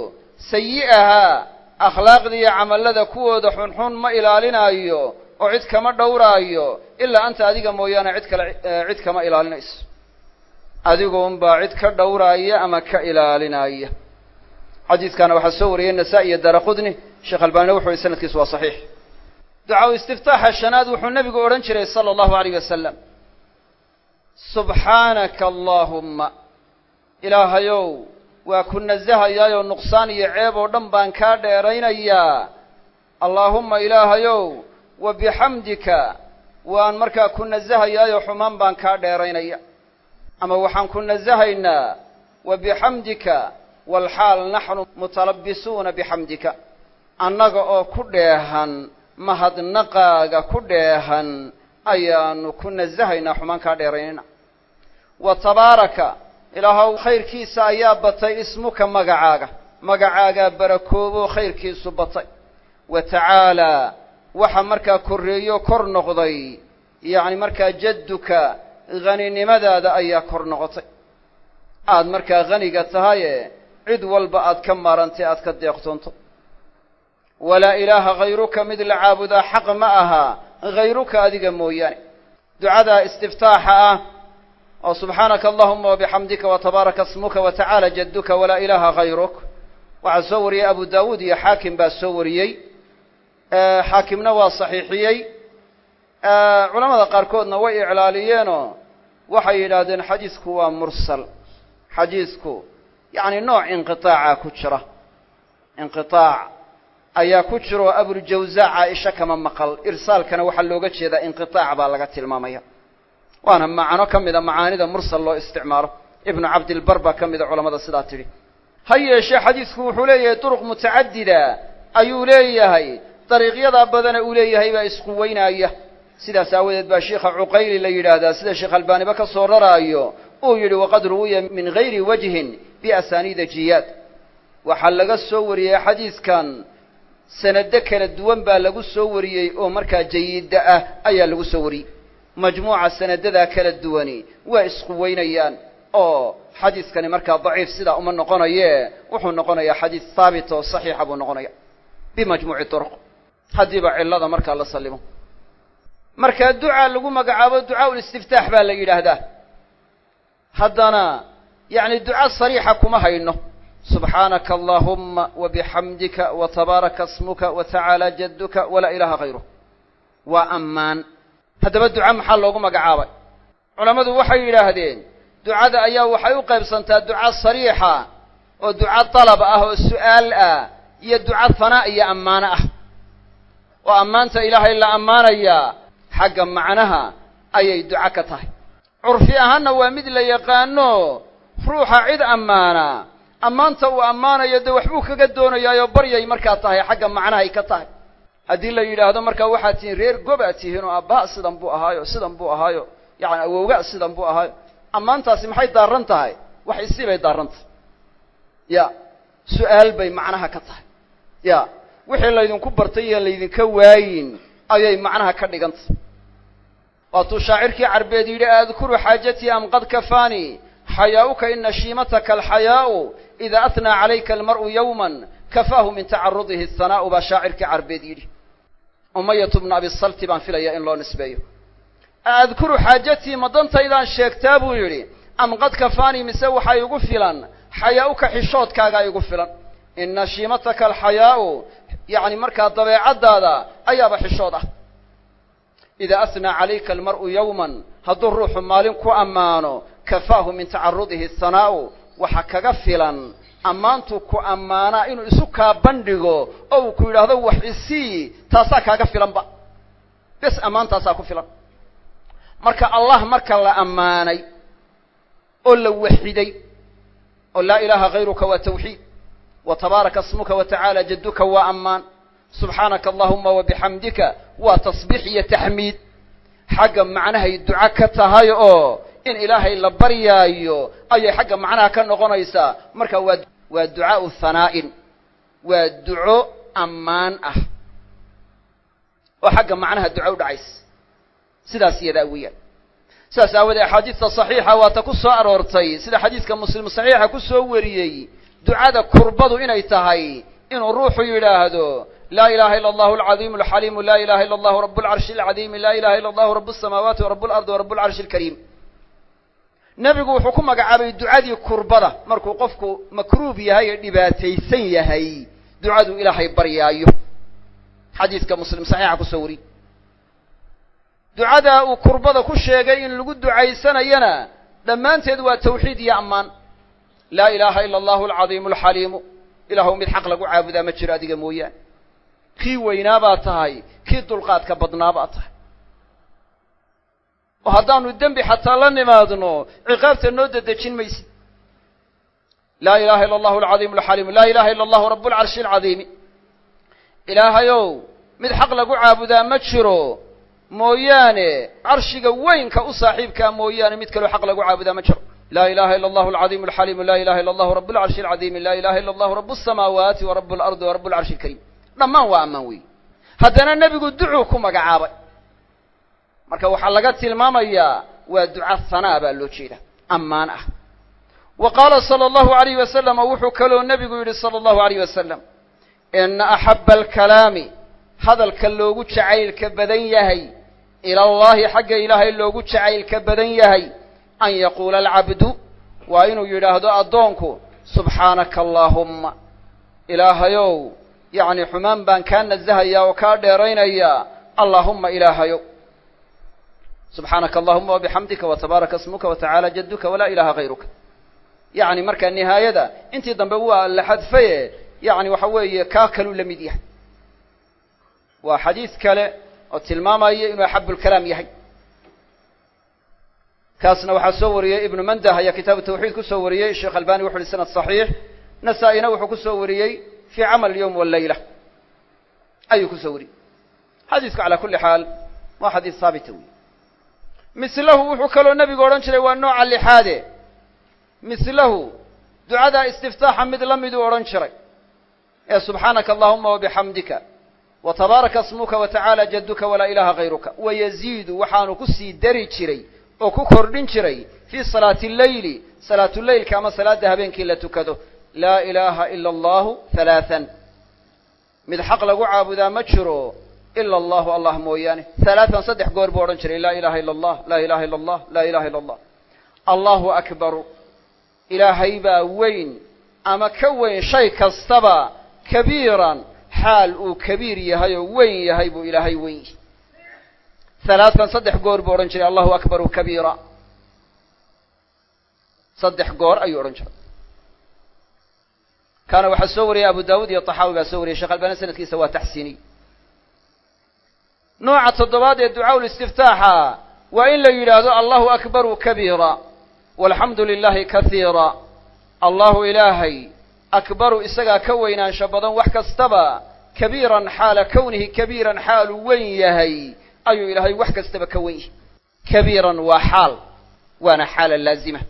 sayi'ahaa akhlaaqda iyo camallada kuwooda xunxun ma ilaalinaayo oo cid kama dhowraayo ilaa anta adiga mooyaane cid kale cid kama ilaalinayso adiguunbaa cid ka dhowraaya ama ka ilaalinaya xadiiskaana waxaa soo wariyey nasaa-i iyo dara qudni sheekh albaanina wuxu uhi sanadkiisu waa saxiix duca istiftaaxa shanaad wuxuu nebigu odhan jiray sala allahu alayh wasalam subxaanaka allaahumma ilaahayow waa ku nasahayaayoo nuqsaan iyo ceeb oo dhan baan kaa dheeraynayaa. Allaahumma ilaahayow wa bixamdika waan markaa ku nasahayaayoo xumaan baan kaa dheeraynaya. Ama waxaan ku nasahaynaa wa bixamdika walxaal naxnu mutalabbisuuna bixamdika annaga oo ku dheehan mahadnaqaaga ku dheehan ayaanu ku nasahaynaa xumaan kaa dheeraynayna wa tabaaraka ilaahow khayrkiisa ayaa batay ismuka magacaaga. Magacaagaa barakoobo khayrkiisu batay. Wa tacaalaa waxa markaa korreeyo kor noqday. Yacni markaa jadduka haninimadaada ayaa kor noqotay. Aad markaa haniga tahaye cid walba aad ka maarantay aad ka deeqtoonto walaa ilaaha hayruka mid la caabudaa xaq ma aha hayruka adiga mooyaane. Ducadaa istiftaaxa ah oo subxaanaka allahuma wabixamdika watabaaraka smuka watacaala jadduka walaa ilaaha hayruk waxaa soo wariyey abu daawuud iyo xaakim baa soo wariyey. Xaakimna waa saxiixiyey. Culamada qaarkoodna way iclaaliyeenoo waxay yidhaahdeen xadiisku waa mursal. Xadiisku yacni nooc inqiطaaca ku jira. Inqiطaac ayaa ku jira oo abuljawza caaisha kama maqal. Irsaalkana waxaa looga jeedaa inqiطaac baa laga tilmaamaya. Waana macno ka mida macaanida mursal loo isticmaalo. Ibnu cabdilbar baa ka mida culamada sidaa tidhi. Ha yeeshee xadiisku wuxuu leeyahay duruq mutacadida. Ayuu leeyahay. Dariiqyadaa badana uu leeyahay baa isquweynaya sidaas aawadeed baa sheikha cuqayli la yidhaahdaa sida sheekh albaaniba ka soo raraayo uu yidhi waqad ruwiya min gayri wajhin biasaniida jiyaad. Waxaa laga soo wariyey xadiiskan sanado kala duwan baa lagu soo wariyey oo markaa jayida ah ayaa lagu soo wariyey. Majmuuca sanadadaa kala duwani waa isquweynayaan oo xadiiskani markaa daciif sidaa uma noqonaye wuxuu noqonayaa xadiis haabit oo saxiixa buu noqonaya bimajmuuci turuq. Haddiiba cillada markaa la sallimo. Markaa ducaa lagu magacaabo ducaa ulistiftaax baa la yidhaahdaa. Haddana yacni duca sariixa kuma hayno subxaanaka allahuma wabixamdika watabaaraka smuka watacaala jadduka walaa ilaaha hayruk waa ammaan haddaba duca maxaa loogu magacaabay culammadu waxay yidhaahdeen ducada ayaa waxay u qaybsantaa duca sariixa oo duca dalab ah oo su'aal ah iyo duca hanaa iyo ammaano ah oo ammaanta ilaahay la ammaanayaa xagga macnaha ayay duco ka tahay curfi ahaanna waa mid la yaqaano ruuxa cid ammaana ammaanta uu ammaanayo dee waxbuu kaga doonayaayoo baryay markaa tahay xagga macnahay ka tahay. Haddii la yidhaahdo markaa waxaad tihiin reer gobaad tihiin oo aabbaha sidan buu ahaayo sidan buu ahaayo yacani awowga sidan buu ahaayo. Ammaantaasi maxay daaran tahay? Wax isii bay daaran tahay. Ya su'aal bay macnaha ka tahay. Ya wixii laydinku bartay iyo laydinka waayin ayay macnaha ka dhigan tahay. Waatuu shaacirkii carbeed yidhi adkuru xaajatii am qad kafaanii xayaa'uka ina shiimataka alxayaa'u ida atnaa calayka almar'u yowman kafaahu min tacarudihi athanaa'u baa shaacirkii carbeed yidhi. Umayatu bna abisalti baan filayaa in loo nisbeeyo. Adkuru xaajatii ma dantaydaan sheegtaa buu yidhi. Am qad kafaanii mise waxaa igu filan? Xayaa'uka xishoodkaagaa igu filan. Ina shiimataka alxayaa'u yacni markaa dabeecaddaada ayaaba xishood ah. Idaa asnaa calayka almar'u yowman hadduu ruuxu maalin ku ammaano kafaahu min tacarudihi hanaa'u waxa kaga filan ammaantu ku ammaanaa inuu isu kaa bandhigo oo uu ku yidhaahdo wax isii taasaa kaaga filanba. Bes ammaantaasaa ku filan. Marka allah marka la ammaanay oo la waxiday oo laa ilaaha hayruka waa tawxiid wa tabaaraka smuka wa tacaala jadduka waa ammaan. Subxaanaka allahuma wabixamdika waa tasbiix iyo taxmiid xagga macnahay duco ka tahay oo in ilaahay la baryaayo ayay xagga macnaha ka noqonaysaa marka waa waa ducaau hanaa'in waa duco ammaan ah oo xagga macnaha duco u dhacaysa sidaas iyadaa weeyaan sidaas aawoodee axaadiista saxiixa waata ku soo aroortay sida xadiiska muslim saxiixa ku soo wariyey ducada kurbadu inay tahay inuu ruuxu yidhaahdo laa ilaha ila allahu alcadiimu alxaliimu laa ilaha illa allahu rabu lcarshi alcadiimi laa ilaha illa allahu rabu asamaawaati wa rabu lardi wa rabu lcarshi alkariim nebigu wuxuu ku magacaabay ducadii kurbada. Markuu qofku makruub yahay ee dhibaataysan yahay ducaduu ilaahay baryaayo. Xadiiska muslim saxiixa ku soo wari. Ducada uu kurbada ku sheegay in lagu ducaysanayana dhammaanteed waa tawxiid iyo ammaan. Laa ilaaha ila allahu alcadiimu alxaliimu ilaahu mid xaq lagu caabudaa ma jiro adiga mooyaane. Kii weynaa baa tahay kii dulqaadka badnaa baa tahay oo haddaanu dembi xataa la nimaadno ciqaabta noo dedejin maysid. Laa ilaha illa allahu alcadiimu alxaliimu laa ilaha illa allahu rabu lcarshi alcadiimi ilaahayow mid xaq lagu caabudaa ma jiro mooyaane carshiga weynka u saaxiibkaa mooyaane mid kaloo xaq lagu caabudaa ma jiro. Laa ilaha illa allahu alcadiimu alxaliimu laa ilaha illa allahu rabu lcarshi alcadiimi laa ilaha illa allahu rabu asamaawaati wa rabu lardi wa rabu lcarshi alkariim dhammaan waa ammaan weeye haddana nebigu ducuu ku magacaabay marka waxaa laga tilmaamayaa waa duca hanaa baa loo jeeda ammaan ah. Wa qaala sala allahu alayh wasalam wuxuu kaloo nebigu yidhi sala allahu alayh wasalam ina axabba alkalaami hadalka loogu jacaylka badan yahay ila allahi xagga ilaahay loogu jacaylka badan yahay an yaquula alcabdu waa inuu yidhaahdo addoonku subxaanaka allaahumma. Ilaahayow yacni xumaan baan kaa nasahayaa oo kaa dheeraynayaa allaahumma ilaahayow subxaanaka allahuma wabixamdika watabaaraka smuka watacaala jadduka walaa ilaha hayruka yacni marka nihaayada intii dambe waa la xadfaye yacni waxa weeye kaa kaluu la mid yahay. Waa xadiis kale oo tilmaamaya inuu axabulkalaam yahay. Kaasna waxaa soo wariyey ibnu mandah ayaa kitaabu tawxiid ku soo wariyey sheekh albani wuxu uhi sanad saxiix nasaa-ina wuxuu ku soo wariyey fii camal yowm wallayla ayuu ku soo wariyey. Xadiisku calaa kulli xaal waa xadiis haabita wey mislahu wuxuu kaloo nebigu odhan jiray waa nooca lixaade. mislahu ducadaa istiftaaxa mid la miduu odhan jiray. ee subxaanaka allahuma wabixamdika wa tabaaraka smuka wa tacaala jadduka walaa ilaha hayruka wa yaziidu waxaanu ku sii dari jiray oo ku kordhin jiray fii salaati alleyli salaatuleylka ama salaadda habeenkii la tukado laa ilaaha ila allahu halaathan mid xaq lagu caabudaa ma jiro ila allahu allah mooyaane. Halaatan saddex goor buu odhan jiray laa ilaha illa allah laa ilaha illa allah laa ilaha illa allah allahu akbaru. Ilaahay baa weyn ama ka weyn shay kastaba kabiiran xaal uu kabiir yahay oo weyn yahay buu ilaahay weyn yahay. Halaatan saddex goor buu odhan jiray allahu akbaru kabiira. Saddex goor ayuu odhan jiray. Kaana waxaa soo wariyay abu daawud iyo taxaawi baa soo wariyay. Sheekh albani sanadkiisa waa taxsiiniy nooca toddobaad ee ducaa listiftaaxa waa in la yidhaahdo allahu akbaru kabiira walxamdu lilahi kasiira allahu ilaahay akbaru isagaa ka weynaansho badan wax kastaba kabiiran xaala kownihi kabiiran xaaluu weyn yahay ayuu ilaahay wax kastaba ka weyn yahay. Kabiiran waa xaal waana xaala laazima.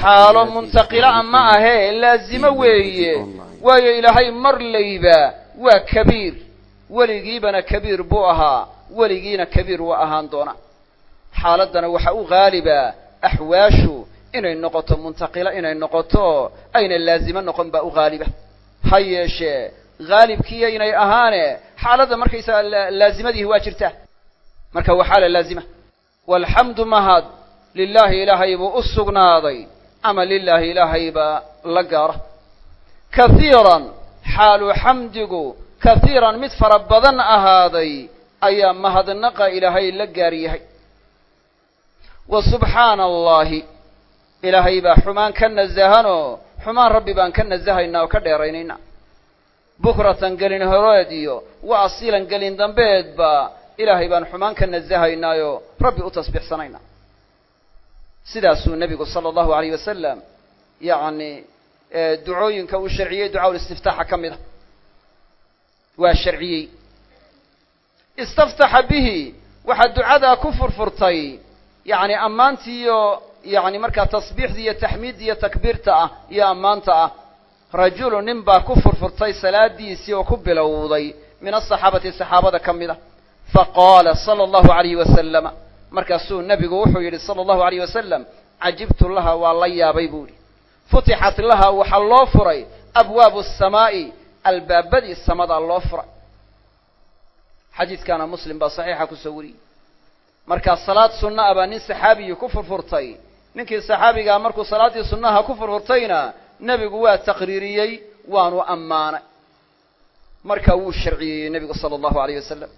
Xaalo muntaqila a ma ahee laazimo weeye waayo ilaahay marlayba waa kabiir weligiibana kabiir buu ahaa weligiina kabiir waa ahaan doona xaaladdana waxa u haaliba axwaashu inay noqoto muntaqila inay noqoto ayna laazimo noqon baa u haaliba ha yeeshee haalibkiiyo inay ahaane xaaladda markaysaga laazimadiihi waa jirtaa. Marka waa xaala laazima. Walxamdu mahad lilaahi ilaahay buu u sugnaaday ama lilaahi ilaahay baa la gaara. Kahiiran xaalu xamdigu kahiiran mid fara badan ahaaday ayaa mahadnaqa ilaahay la gaar yahay. Wa subxaana allahi ilaahay baa xumaan ka nasahanoo xumaan rabbi baan ka nasahaynaa oo ka dheeraynaynaa bukratan gelin horoed iyo wa asiilan gelin dambeedba ilaahay baan xumaan ka nasahaynaayo rabbi u tasbiixsanaynaa sidaasuu nebigu sala allahu alayh wasalam yacni ducooyinka uu sharciyey ducaa ulistiftaaxa ka mid a waa sharciyey. Istaftaxa bihi waxaa ducadaa ku furfurtay yacni ammaantii iyo yacni markaa tasbiixdii iyo taxmiidda iyo takbiirta ah iyo ammaanta ah rajulu nin baa ku furfurtay salaadiisii oo ku bilowday min asaxaabati saxaabada ka mid a faqaala sala allahu alayhi wasalama markaasuu nebigu wuxuu yidhi sala allahu alayh wasalam cajibtu laha waa la yaabay buu yidhi. Futixat laha waxaa loo furay abwaabu asamaa'i albaabadii samadaa loo furay xadiidkaana muslim baa saxiixa ku soo wariyey. Markaa salaad sunna a baa nin saxaabigii ku furfurtay. Ninkii saxaabigaa markuu salaaddii sunnaha ku furfurtayna nebigu waa taqriiriyey waanu ammaanay. Markaa wuu sharciyeeyey nebigu sala allahu alayh wasalam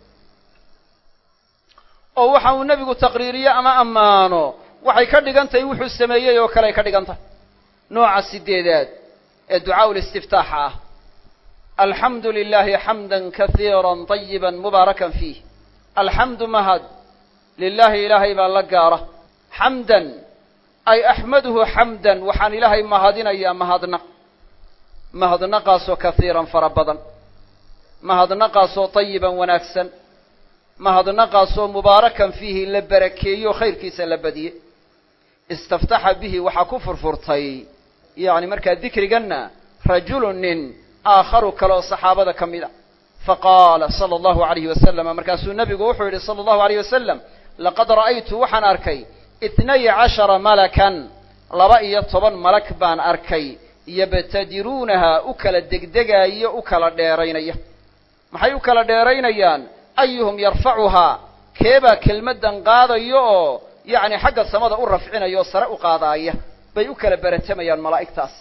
oo waxa uu nebigu taqriiriyo ama ammaano waxay ka dhigan tahay wuxuu sameeyey oo kale ay ka dhigan tahay nooca sideedaad ee ducaa listiftaaxa ah alxamdu lilahi xamda kasiira طayiba mubaarakan fiih alxamdu mahad. Lilaahi ilaahay baa la gaara. Xamdan ay axmaduhu xamdan waxaan ilaahay mahadinayaa mahadnaq mahadnaqaasoo kasiiran fara badan. Mahadnaqaasoo tayiban wanaagsan. Mahadnaqaasoo mubaarakan fiihi la barakeeyo khayrkiisa la badiye. Istaftaxa bihi waxaa ku furfurtay. Yacni markaa dikriganna rajulu nin aakharu kale oo saxaabada ka mid a faqaala sala allahu alayhi wasalama markaasuu nebigu wuxuu yidhi sala allahu alayh wasalam laqad ra'aytu waxaan arkay itnay cashara malakan laba iyo toban malag baan arkay yabtadiruunaha u kala degdegaayo u kala dheeraynaya. Maxay u kala dheeraynayaan? Ayuhum yarfacuhaa keebaa kelmaddan qaadayo oo yacni xagga samada u rafcinaya oo sare u qaadaaya bay u kala beratamayaan malaa'igtaas.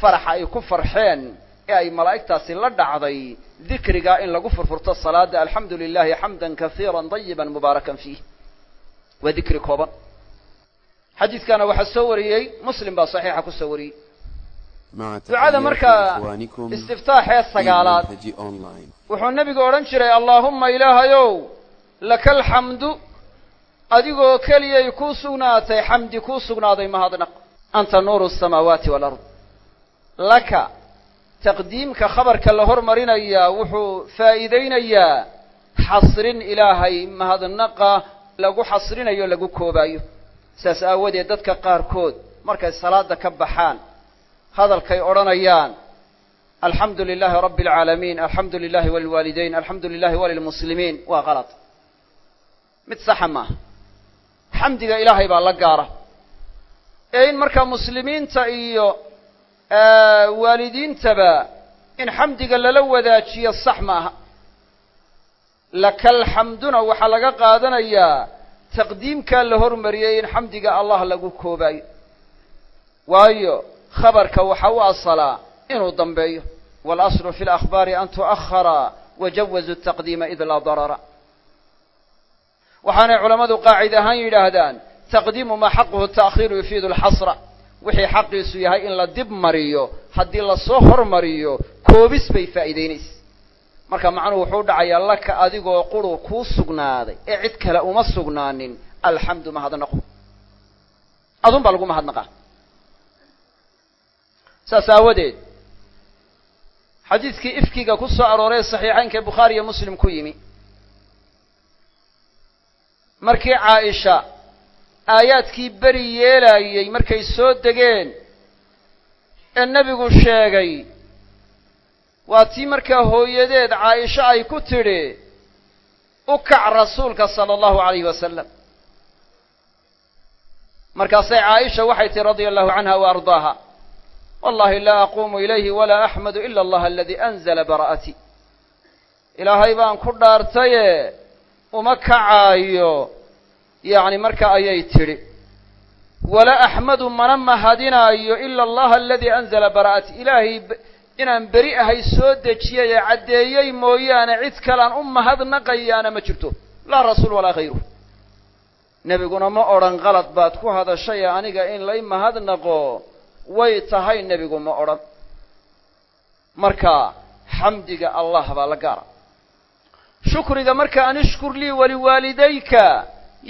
Faraxa ay ku farxeen ee ay malaa'igtaasi la dhacday dikrigaa in lagu furfurto salaada alxamdu lilahi xamdan kasiira dayiban mubaarakan fiih. Waa dikri kooban. Xadiidkana waxaa soo wariyey muslim baa saxiixa ku soo wariyey. Ducada markaa istiftaaxee sagaalaad wuxuu nebigu odhan jiray allaahumma ilaahayow laka alxamdu adigoo keliyay kuu sugnaatay xamdi kuu sugnaaday mahadnaq anta nuuru asamaawaati walard laka taqdiimka khabarka la hormarinayaa wuxuu faa'iidaynayaa xasrin ilaahay mahadnaqa lagu xasrinayo lagu koobaayo. Saas aawadeed dadka qaarkood markay salaada ka baxaan hadalkay odhanayaan alxamdu lilahi rabbi alcaalamiin alxamdu lilahi walilwaalidayn alxamdu lilahi walilmuslimiin. Waa qalad mid saxa maaha xamdiga ilaahay baa la gaara. Ee in markaa muslimiinta iyo waalidiintaba in xamdiga lala wadaajiyo sax ma aha. Laka alxamduna waxaa laga qaadanayaa taqdiimkaa la hormariyey in xamdiga allah lagu koobaayo waayo khabarka waxa u asalaa inuu dambeeyo. Waalaslu fi lakhbaari an tu'ahara wajawazu taqdiima id laa darara. Waxaanay culammadu qaacid ahaan yidhaahdaan taqdiimu maa xaquhu ta'khiiru yufiidu alxasra wixii xaqiisu yahay in la dib mariyo haddii la soo hormariyo koobis bay faa'iidaynaysa marka macnuhu wuxuu dhacayaa laka adigoo quru kuu sugnaaday ee cid kale uma sugnaanin alxamdu mahadnaqu adun baa lagu mahadnaqaa saas aawadeed xadiidkii ifkiga ku soo arooray saxiixaynka bukhaari iyo muslim ku yimi. Markii caaisha aayaadkii beri yeelaayey markay soo degeen ee nebigu sheegay waa tii markaa hooyadeed caaisha ay ku tidhi u kac rasuulka sala allahu alayhi wasalam markaasay caaisha waxay tihi radia allahu canha wa ardaaha wallahi laa aquumu ilayhi walaa axmadu ila allaha aladii anzala bara'atii ilaahay baan ku dhaartaye uma kacaayo yacni marka ayay tidhi walaa axmadu mana mahadinaayo ila allaha aladii anzala bara'ati ilaahay inaan beri ahay soo dejiyay ee caddeeyey mooyaane cid kalean u mahadnaqayaana ma jirto. Laa rasuul walaa hayruh nebiguna ma odhan qalad baad ku hadashay aniga in lay mahadnaqo way tahay nebigu ma odhan. Marka xamdiga allah baa la gaara. Shukriga marka an ishkur lii waliwaalidayka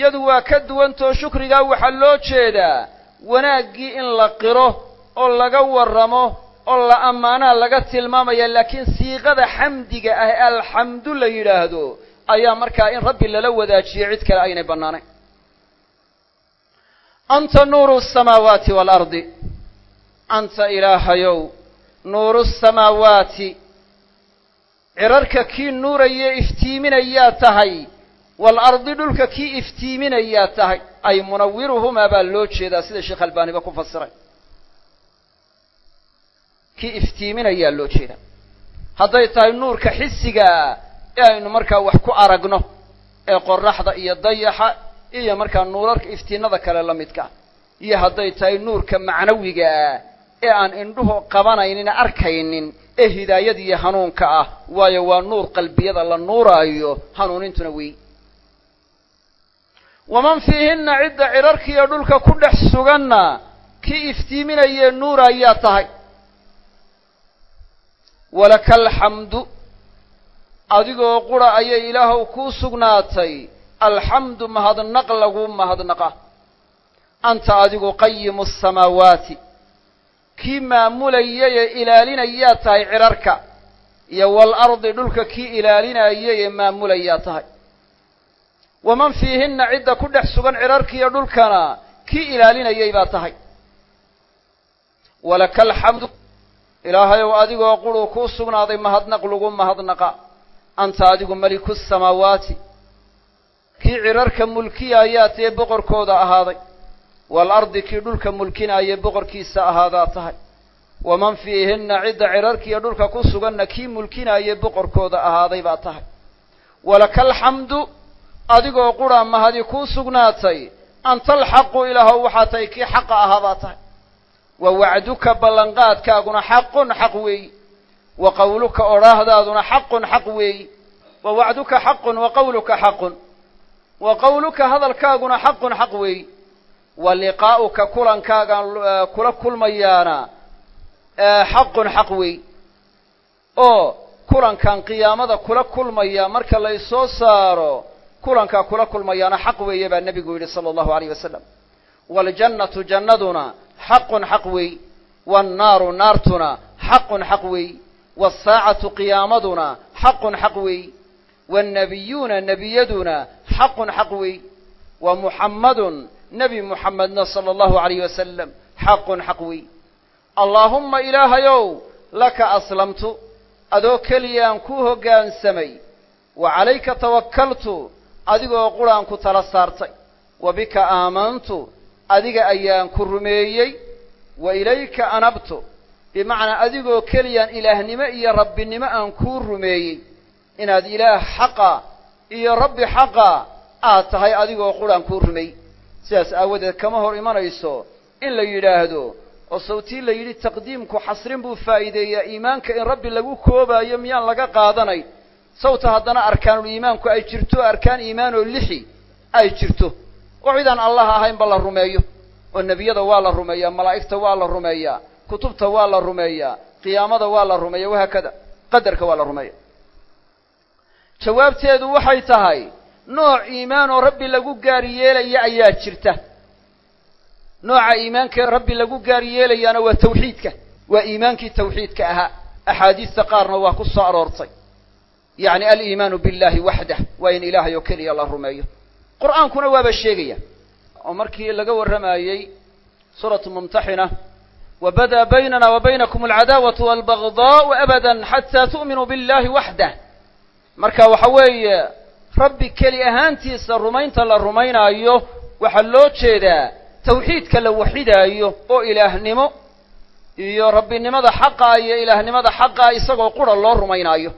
yadu waa ka duwantoo shukrigaa waxaa loo jeedaa wanaaggii in la qiro oo laga warramo oo la ammaanaa laga tilmaamaya laakiin siiqada xamdiga ah ee alxamdu la yidhaahdo ayaa markaa in rabbi lala wadaajiyo cid kale aynay bannaanayn. Anta nuuru asamaawaati waalardi anta ilaahayow nuuru samaawaati. Cirarka kii nuuraya iftiiminayaa tahay waalardi dhulka kii iftiiminayaa tahay ay munawiruhumaa baa loo jeedaa sida sheekh albaaniba ku fasiray. Kii iftiiminayaa loo jeedaa. Hadday tahay nuurka xisigaa ee aynu markaa wax ku aragno ee qoraxda iyo dayaxa iyo markaa nuurarka iftiinada kale la midka iyo hadday tahay nuurka macnawigaa ee aan indhuhu qabanaynin arkaynin ee hidaayada iyo hanuunka ah waayo waa nuur qalbiyada la nuuraayo hanuunintuna wey waman fiihinna cidda cirarkiiyo dhulka ku dhex suganna kii iftiiminayee nuura ayaa tahay. Walaka alxamdu adigoo qura ayay ilaahow kuu sugnaatay. Alxamdu mahadnaq lagu mahadnaqa anta adigu qayimu asamaawaati kii maamulayay ee ilaalinayaa tahay cirarka iyo waalardi dhulka kii ilaalinayay ee maamulayaa tahay waman fiihinna cidda ku dhex sugan cirarkiiyo dhulkana kii ilaalinayay baa tahay. Walaka alxamdu ilaahayow adigoo quruu kuu sugnaaday mahadnaq lagu mahadnaqa. Anta adigu meliku samaawaati. Kii cirarka mulkiyayaa tee boqorkooda ahaaday. Waalardi kii dhulka mulkinaayee boqorkiisa ahaadaa tahay. Waman fiihinna cidda cirarkiiyo dhulka ku suganna kii mulkinaayee boqorkooda ahaaday baa tahay. Walaka alxamdu adigoo qura mahadi kuu sugnaatay anta alxaqu ilaahow waxaa tahay kii xaqa ahaabaa tahay. Wa wacduka ballanqaadkaaguna xaqun xaq weeyi. Wa qawluka odhaahdaaduna xaqun xaq weeyi. Wa wacduka xaqun wa qawluka xaqun. Wa qawluka hadalkaaguna xaqun xaq weeyi. Wa liqaa'uka kulankaagaan kula kulmayaana xaqun xaq weeyi. Oo kulankan qiyaamada kula kulmaya marka la ysoo saaro kulankaa kula kulmayaana xaq weeye baa nebigu yidhi sala allahu alayh wasalam waaljannatu jannaduna xaqun xaq weey waannaaru naartuna xaqun xaq weey waasaacatu qiyaamaduna xaqun xaq weey waannabiyuuna nebiyaduna xaqun xaq weey wa muxammadun nebi muxamedna sala allahu alayh wasalam xaqun xaq weey. Allaahumma ilaahayow laka aslamtu adoo keliyaan ku hoggaansamay wa calayka tawakkaltu adigoo quraan ku tala saartay. Wa bika aamantu adiga ayaan ku rumeeyey. Wa ilayka anabtu bimacnaa adigoo keliyaan ilaahnimo iyo rabbinimo aan kuu rumeeyey. Inaad ilaah xaqa iyo rabbi xaqa aad tahay adigoo quraan kuu rumeey sidaas aawadeed kama hor imanayso in la yidhaahdo oo sawtii la yidhi taqdiimku xasrin buu faa'iideeyaa. Iimaanka in rabbi lagu koobaayo miyaan laga qaadanay sawta haddana arkaanul iimaanku ay jirto arkaan iimaanoo lixi ay jirto. Oo cidaan allah ahaynba la rumeeyo oo nebiyada waa la rumeeyaa malaa'igta waa la rumeeyaa kutubta waa la rumeeyaa qiyaamada waa la rumeeya wahaakada qadarka waa la rumeeya jawaabteedu waxay tahay nooc iimaan oo rabbi lagu gaar yeelaya ayaa jirta. Nooca iimaanka rabbi lagu gaar yeelayaana waa tawxiidka waa iimaankii tawxiidka ahaa. Axaadiista qaarna waa ku soo aroortay yacni aliimaanu billahi waxdah waa in ilaahay oo keliya la rumeeyo. Qur'aankuna waaba sheegaya. Oo markii laga warramayey suuratu mumtaxina wabada baynana wa baynakum alcadaawatu walbagdaau abada xataa tu'minuu billahi waxdah marka waxa weeye rabbi keli ahaantiisa rumaynta la rumaynaayo waxaa loo jeedaa tawxiidka la waxidaayo oo ilaahnimo iyo rabbinimada xaqa iyo ilaahnimada xaqa isagoo qura loo rumaynaayo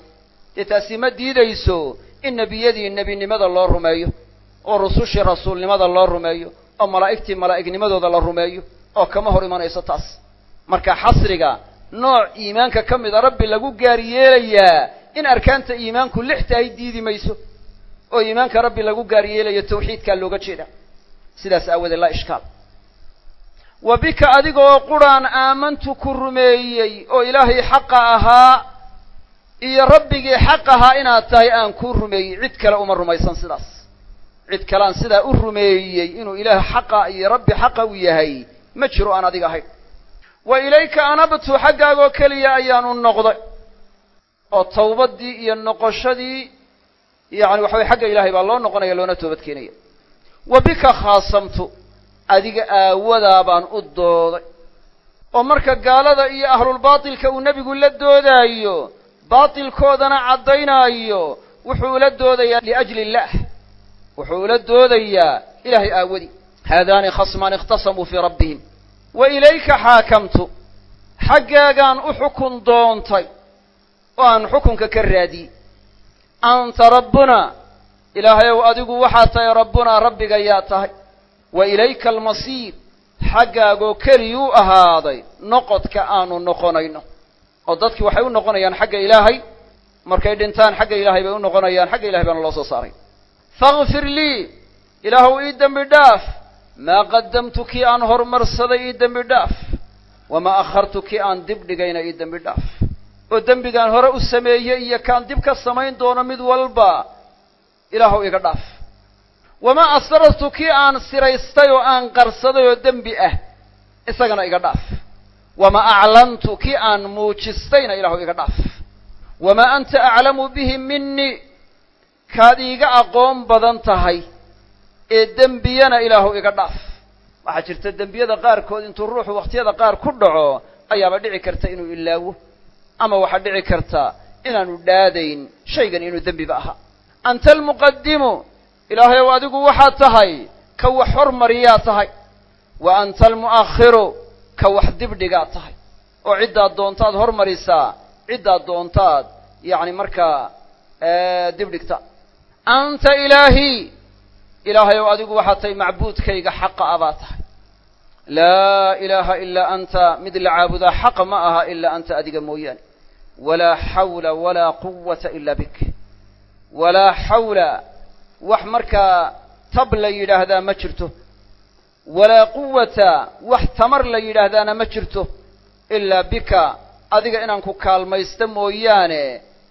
dee taasi ma diidayso in nebiyadii nebinimada loo rumeeyo oo rusushii rasuulnimada loo rumeeyo oo malaa'igtii malaa'ignimadooda la rumeeyo oo kama hor imanayso taas. Marka xasriga nooc iimaanka ka mida rabbi lagu gaar yeelayaa in arkaanta iimaanku lix tahay diidi mayso oo iimaanka rabbi lagu gaar yeelayo tawxiidkaa looga jeeda. Sidaas aawadeed laa ishkaal. Wa bika adigoo quraan aamantu ku rumeeyey oo ilaahay xaqa ahaa iyo rabbigii xaq ahaa inaad tahay aan kuu rumeeyey. Cid kale uma rumaysan sidaas. Cid kalean sidaa u rumeeyey inuu ilaah xaqa iyo rabbi xaqa u yahay ma jiro aan adiga ahayn. Wa ilayka anabtu xaggaagoo keliya ayaanu noqday. Oo tawbaddii iyo noqoshadii yacani waxa weye xagga ilaahay baa loo noqonaya loona toobad keenaya. Wa bika khaasamtu adiga aawadaa baan u dooday. Oo marka gaalada iyo ahlulbaatilka uu nebigu la doodaayo baatilkoodana caddaynaayo wuxuu ula doodayaa liajli illaah wuxuu ula doodayaa ilaahay aawadii haadaani khasmaan ikhtasamuu fii rabbihim. Wa ilayka xaakamtu. Xaggaagaan u xukun doontay. Oo aan xukunka ka raadiyey. Anta rabbuna ilaahayow adigu waxaad tahay rabbunaa rabbiga yaa tahay. Wa ilayka almasiir. Xaggaagoo keliyuu ahaaday noqodka aanu noqonayno oo dadkii waxay u noqonayaan xagga ilaahay markay dhintaan xagga ilaahay bay u noqonayaan xagga ilahay baana loo soo saaray. Fakfir lii ilaahuw ii dembi dhaaf. Maa qaddamtu kii aan horumarsaday ii dembi dhaaf. Wamaa akhartu kii aan dib dhigayna ii dembi dhaaf. Oo dembigaan hore u sameeyey iyo kaan dib ka samayn doono mid walba ilaahuw iga dhaaf. Wamaa asrartu kii aan siraystay oo aan qarsaday oo dembi ah isagana iga dhaaf wamaa aclantu kii aan muujistayna ilaahu iga dhaaf wamaa anta aclamu bihi minii kaad iiga aqoon badan tahay ee dembiyana ilaahu iga dhaaf waxaa jirta dembiyada qaarkood intuu ruuxu wakhtiyada qaar ku dhaco ayaaba dhici karta inuu ilaawo ama waxaa dhici karta inaanu dhaadayn shaygan inuu dembiba ahaa anta almuqadimu ilaahayow adigu waxaad tahay ka wax hormariyaa tahay wa anta almu'akhiru ka wax dibdhigaad tahay. Oo ciddaad doontaad hormarisaa ciddaad doontaad yacni markaa dibdhigta. Anta ilaahii ilaahayow adigu waxaad tahay macbuudkayga xaqa a baad tahay. Laa ilaaha ilaa anta mid la caabudaa xaqa ma aha ilaa anta adiga mooyaane. Walaa xawla walaa quwata ila bik. Walaa xawla wax markaa tab la yidhaahdaa ma jirto walaa quwata wax tamar la yidhaahdaana ma jirto ilaa bika adiga inaan ku kaalmaysto mooyaane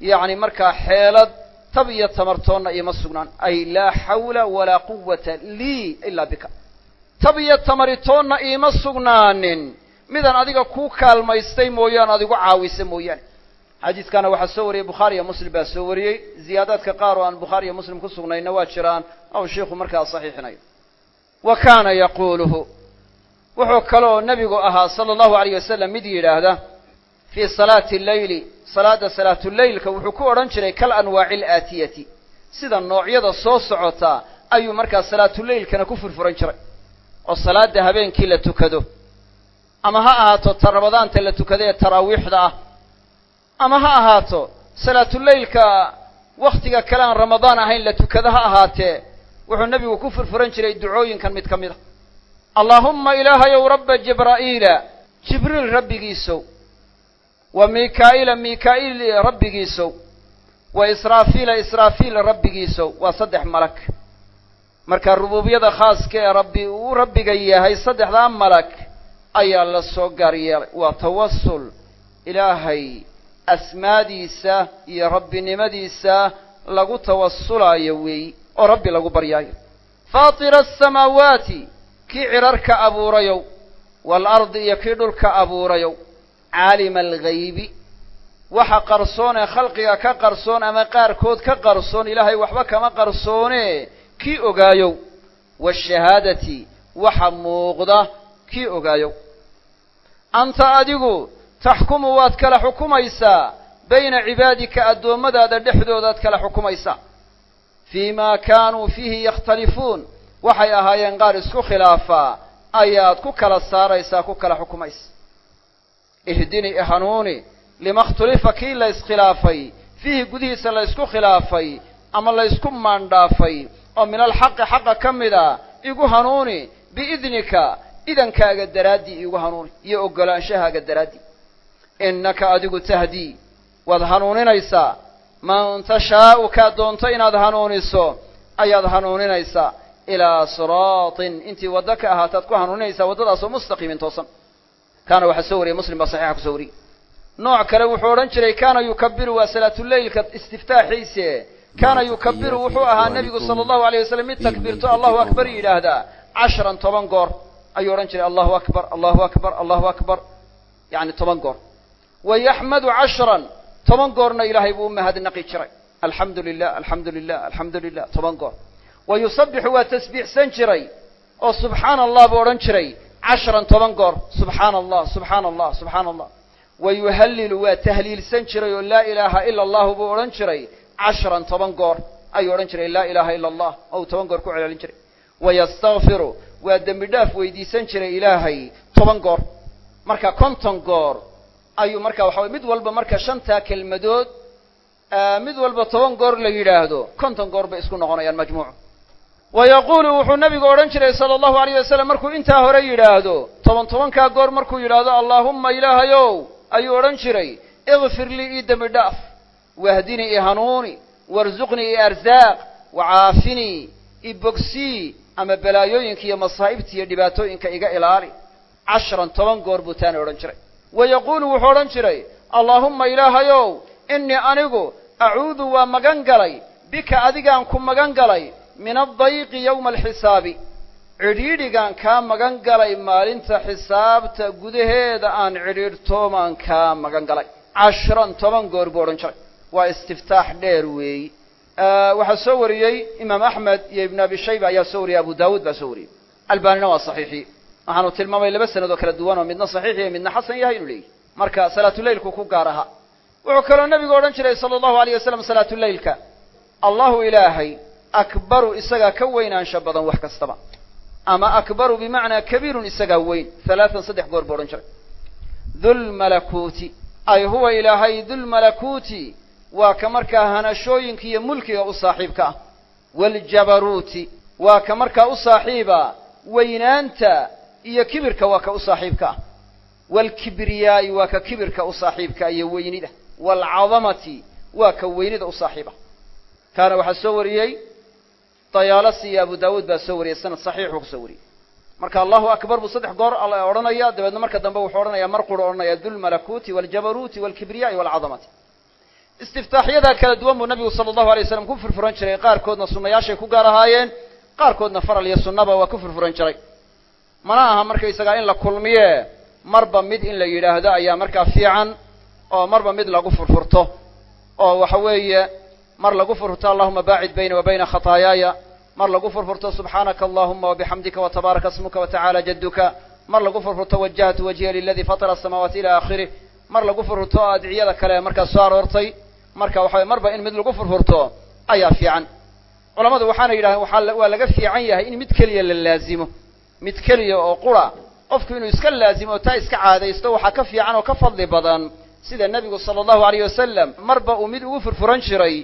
yacni markaa xeelad tab iyo tamartoonna iima sugnaan. Ay laa xawla walaa quwata lii ilaa bika. Tab iyo tamaritoonna iima sugnaanin. Midaan adiga kuu kaalmaystay mooyaane adigu caawisa mooyaane. Xadiiskana waxaa soo wariyey bukhaari iyo muslim baa soo wariyey. Ziyaadaadka qaar oo aan bukhaari iyo muslim ku sugnayna waa jiraan. Ou sheikhu markaa saxiixinayo wa kaana yaquuluhu. Wuxuu kaloo nebigu ahaa sala allahu alayh wasalam mid yidhaahda fii salaati alleyli salaada salaatuleylka wuxuu ku odhan jiray kal anwaaci alaatiyati sida noocyada soo socota ayuu markaa salaatuleylkana ku furfuran jiray. Oo salaada habeenkii la tukado ama ha ahaato ta ramadaanta la tukado ee taraawiixda ah ama ha ahaato salaatuleylka wakhtiga kale aan ramadaan ahayn la tukado ha ahaatee wuxuu nebigu ku furfuran jiray ducooyinkan mid ka mid a allaahumma ilaahayow rabba jibraa'iila jibriil rabbigiisow wa miikaa'ila miikaa'iil rabbigiisow wa israafiila israafiil rabbigiisow waa saddex malag marka rubuubiyada khaaska ee rabbi uu rabbiga yahay saddexdaa malag ayaa la soo gaar waa tawasul ilaahay asmaadiisa iyo rabbinimadiisa lagu tawasulaayo weeyi oo rabbi lagu baryaayo. Faatira asamaawaati kii cirarka abuurayow waalardi iyo kii dhulka abuurayow caalima alghaybi waxa qarsoon ee khalqiga ka qarsoon ama qaarkood ka qarsoon ilaahay waxba kama qarsoone kii ogaayow. Waashahaadati waxa muuqda kii ogaayow. Anta adigu taxkumu waad kala xukumaysaa bayna cibaadika addoommadaada dhexdoodaad kala xukumaysaa fii maa kaanuu fiihi yakhtalifuun waxay ahaayeen qaar isku khilaafaa ayaad ku kala saaraysaa ku kala xukumaysa ihdini ihanuuni lima ikhtulifa kii la iskhilaafay fiihi gudihiisa la ysku khilaafay ama la ysku maandhaafay oo min alxaqi xaqa ka mida igu hanuuni biidnika idankaaga daraaddii iigu hanuuni iyo oggolaanshahaaga daraaddii innaka adigu tahdii waad hanuuninaysaa man tashaa'u kaad doonto inaad hanuuniso ayaad hanuuninaysaa ilaa siraatin. Intii waddo ka ahaataad ku hanuuninaysaa waddadaasoo mustaqiimin toosan. Kaana waxaa soo wariyey muslim baa saxiixa ku soo wariyey. Nooc kale wuxuu odhan jiray kaana yukabiru waa salaatuleylka istiftaaxiise kaana yukabiru wuxuu ahaa nebigu sala allahu alayh wasalam mid takbiirto allahu akbar yidhaahdaa cashran toban goor ayuu odhan jiray allahu akbar allahu akbar allahu akbar. Yacni toban goor. Wa yaxmadu cashran toban goorna ilaahay buu u mahadnaqi jiray. Alxamdu lilah alxamdu lilah alxamdu lilah toban goor. Wa yusabixu waa tasbiixsan jiray. Oo subxaana allah buu odhan jiray. Casharan toban goor. Subxaana allah subxaana allah subxaana allah wa yuhallilu waa tahliilsan jiray. Oo laa ilaaha ila allahu buu odhan jiray. Casharan toban goor ayuu odhan jiray. Laa ilaaha ila allah oo uu toban goor ku celcelin jiray. Wayastakfiru waa dembi dhaaf weydiisan jiray ilaahay. Toban goor. Marka konton goor ayuu marka waxa mid walba marka shantaa kelmadood mid walba toban goor la yidhaahdo konton goor bay isku noqonayaan majmuuc. Wa yaquulu wuxuu nabigu odhan jiray sala allahu alayh wasalam markuu intaa hore yidhaahdo toban tobankaa goor markuu yidhaahdo allaahumma ilaahayow ayuu odhan jiray ikfir lii ii dembi dhaaf wahdinii i hanuuni warzuqnii i arsaaq wacaafinii i bogsii ama balaayooyinka iyo masaa'ibta iyo dhibaatooyinka iga ilaali. Cashran toban goor buu taani odhan jiray wa yaquulu wuxuu odhan jiray allaahumma ilaahayow innii anigu acuudu waa magan galay bika adigaan ku magan galay min addayqi yowma alxisaabi cidhiidhigaan kaa magan galay maalinta xisaabta gudaheeda aan cidhiidhtoomaan kaa magan galay cashran toban goor buu odhan jiray waa istiftaax dheer weeyi waxaa soo wariyey imaam axmed iyo ibn abi shayba ayaa soo wariyey abu daawuud baa soo wariyey albanina waa saxiixiyey waxaanu tilmaamay laba sanad oo kala duwan oo midna saxiix iyo midna xasan yahay inuu leeyahy marka salaatuleylku ku gaar ahaa wuxuu kaloo nebigu odhan jiray sala allahu alayh wasalam salaatuleylka allahu ilaahay akbaru isagaa ka weynaansha badan wax kastaba. Ama akbaru bimacnaa kabiirun isagaa weyn. Halaatan saddex goor buu odhan jiray. Dhulmalakuuti ay huwa ilaahay dhulmalakuuti waa ka markaa hanashooyinka iyo mulkiga u saaxiibka ah. Waaljabaruuti waa ka markaa u saaxiiba weynaanta iyo kibirka waa ka u saaxiibka. Ah waalkibriyaa'i waa ka kibirka u saaxiibka iyo weynida. Waalcadamati waa ka weynida u saaxiiba. Kaana waxaa soo wariyey dayaalasi iyo abu daawuud baa soo wariyey sanad saxiixuu ku soo wariyey. Marka allahu akbar buu saddex goor odhanaya dabeedna marka dambe wuxuu odhanaya mar quru odhanaya dulmalakuuti waaljabaruuti waalkibriyaai waalcadamati istiftaaxyadaa kala duwan buu nabigu sala allahu alay waslam ku furfuran jiray. Qaarkoodna sunnayaashay ku gaar ahaayeen qaarkoodna faral iyo sunnaba waa ku furfuran jiray mana aha markaysagaa in la kulmiye marba mid in la yidhaahdo ayaa markaa fiican oo marba mid lagu furfurto. Oo waxa weeye mar lagu furfurto allahuma baacid bayna wa bayna khataayaaya mar lagu furfurto subxaanaka allahuma wabixamdika watabaaraka smuka watacaala jadduka. Mar lagu furfurto wajahtu wajhiya liladii fatara asamaawaati ila aakhirih mar lagu furfurto adciyada kale markaa soo aroortay. Marka waxa weye marba in mid lagu furfurto ayaa fiican. Culamadu waxaana yidhahdeen waxaa waa laga fiican yahay in mid keliya la laazimo mid keliya oo qura qofku inuu iska laazimo taa iska caadaysto waxaa ka fiican oo ka fadli badan sida nebigu sala allahu alayh wasalam marba uu mid ugu furfuran jiray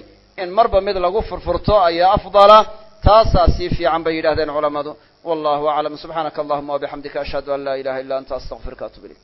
in marba mid lagu furfurto ayaa afdala taasaa sii fiican bay yidhahdeen culammadu. Wallahu aclam subxaanaka allahuma wabixamdika ashhadu an laa ilaha illa anta astaqfiruka atub ilayk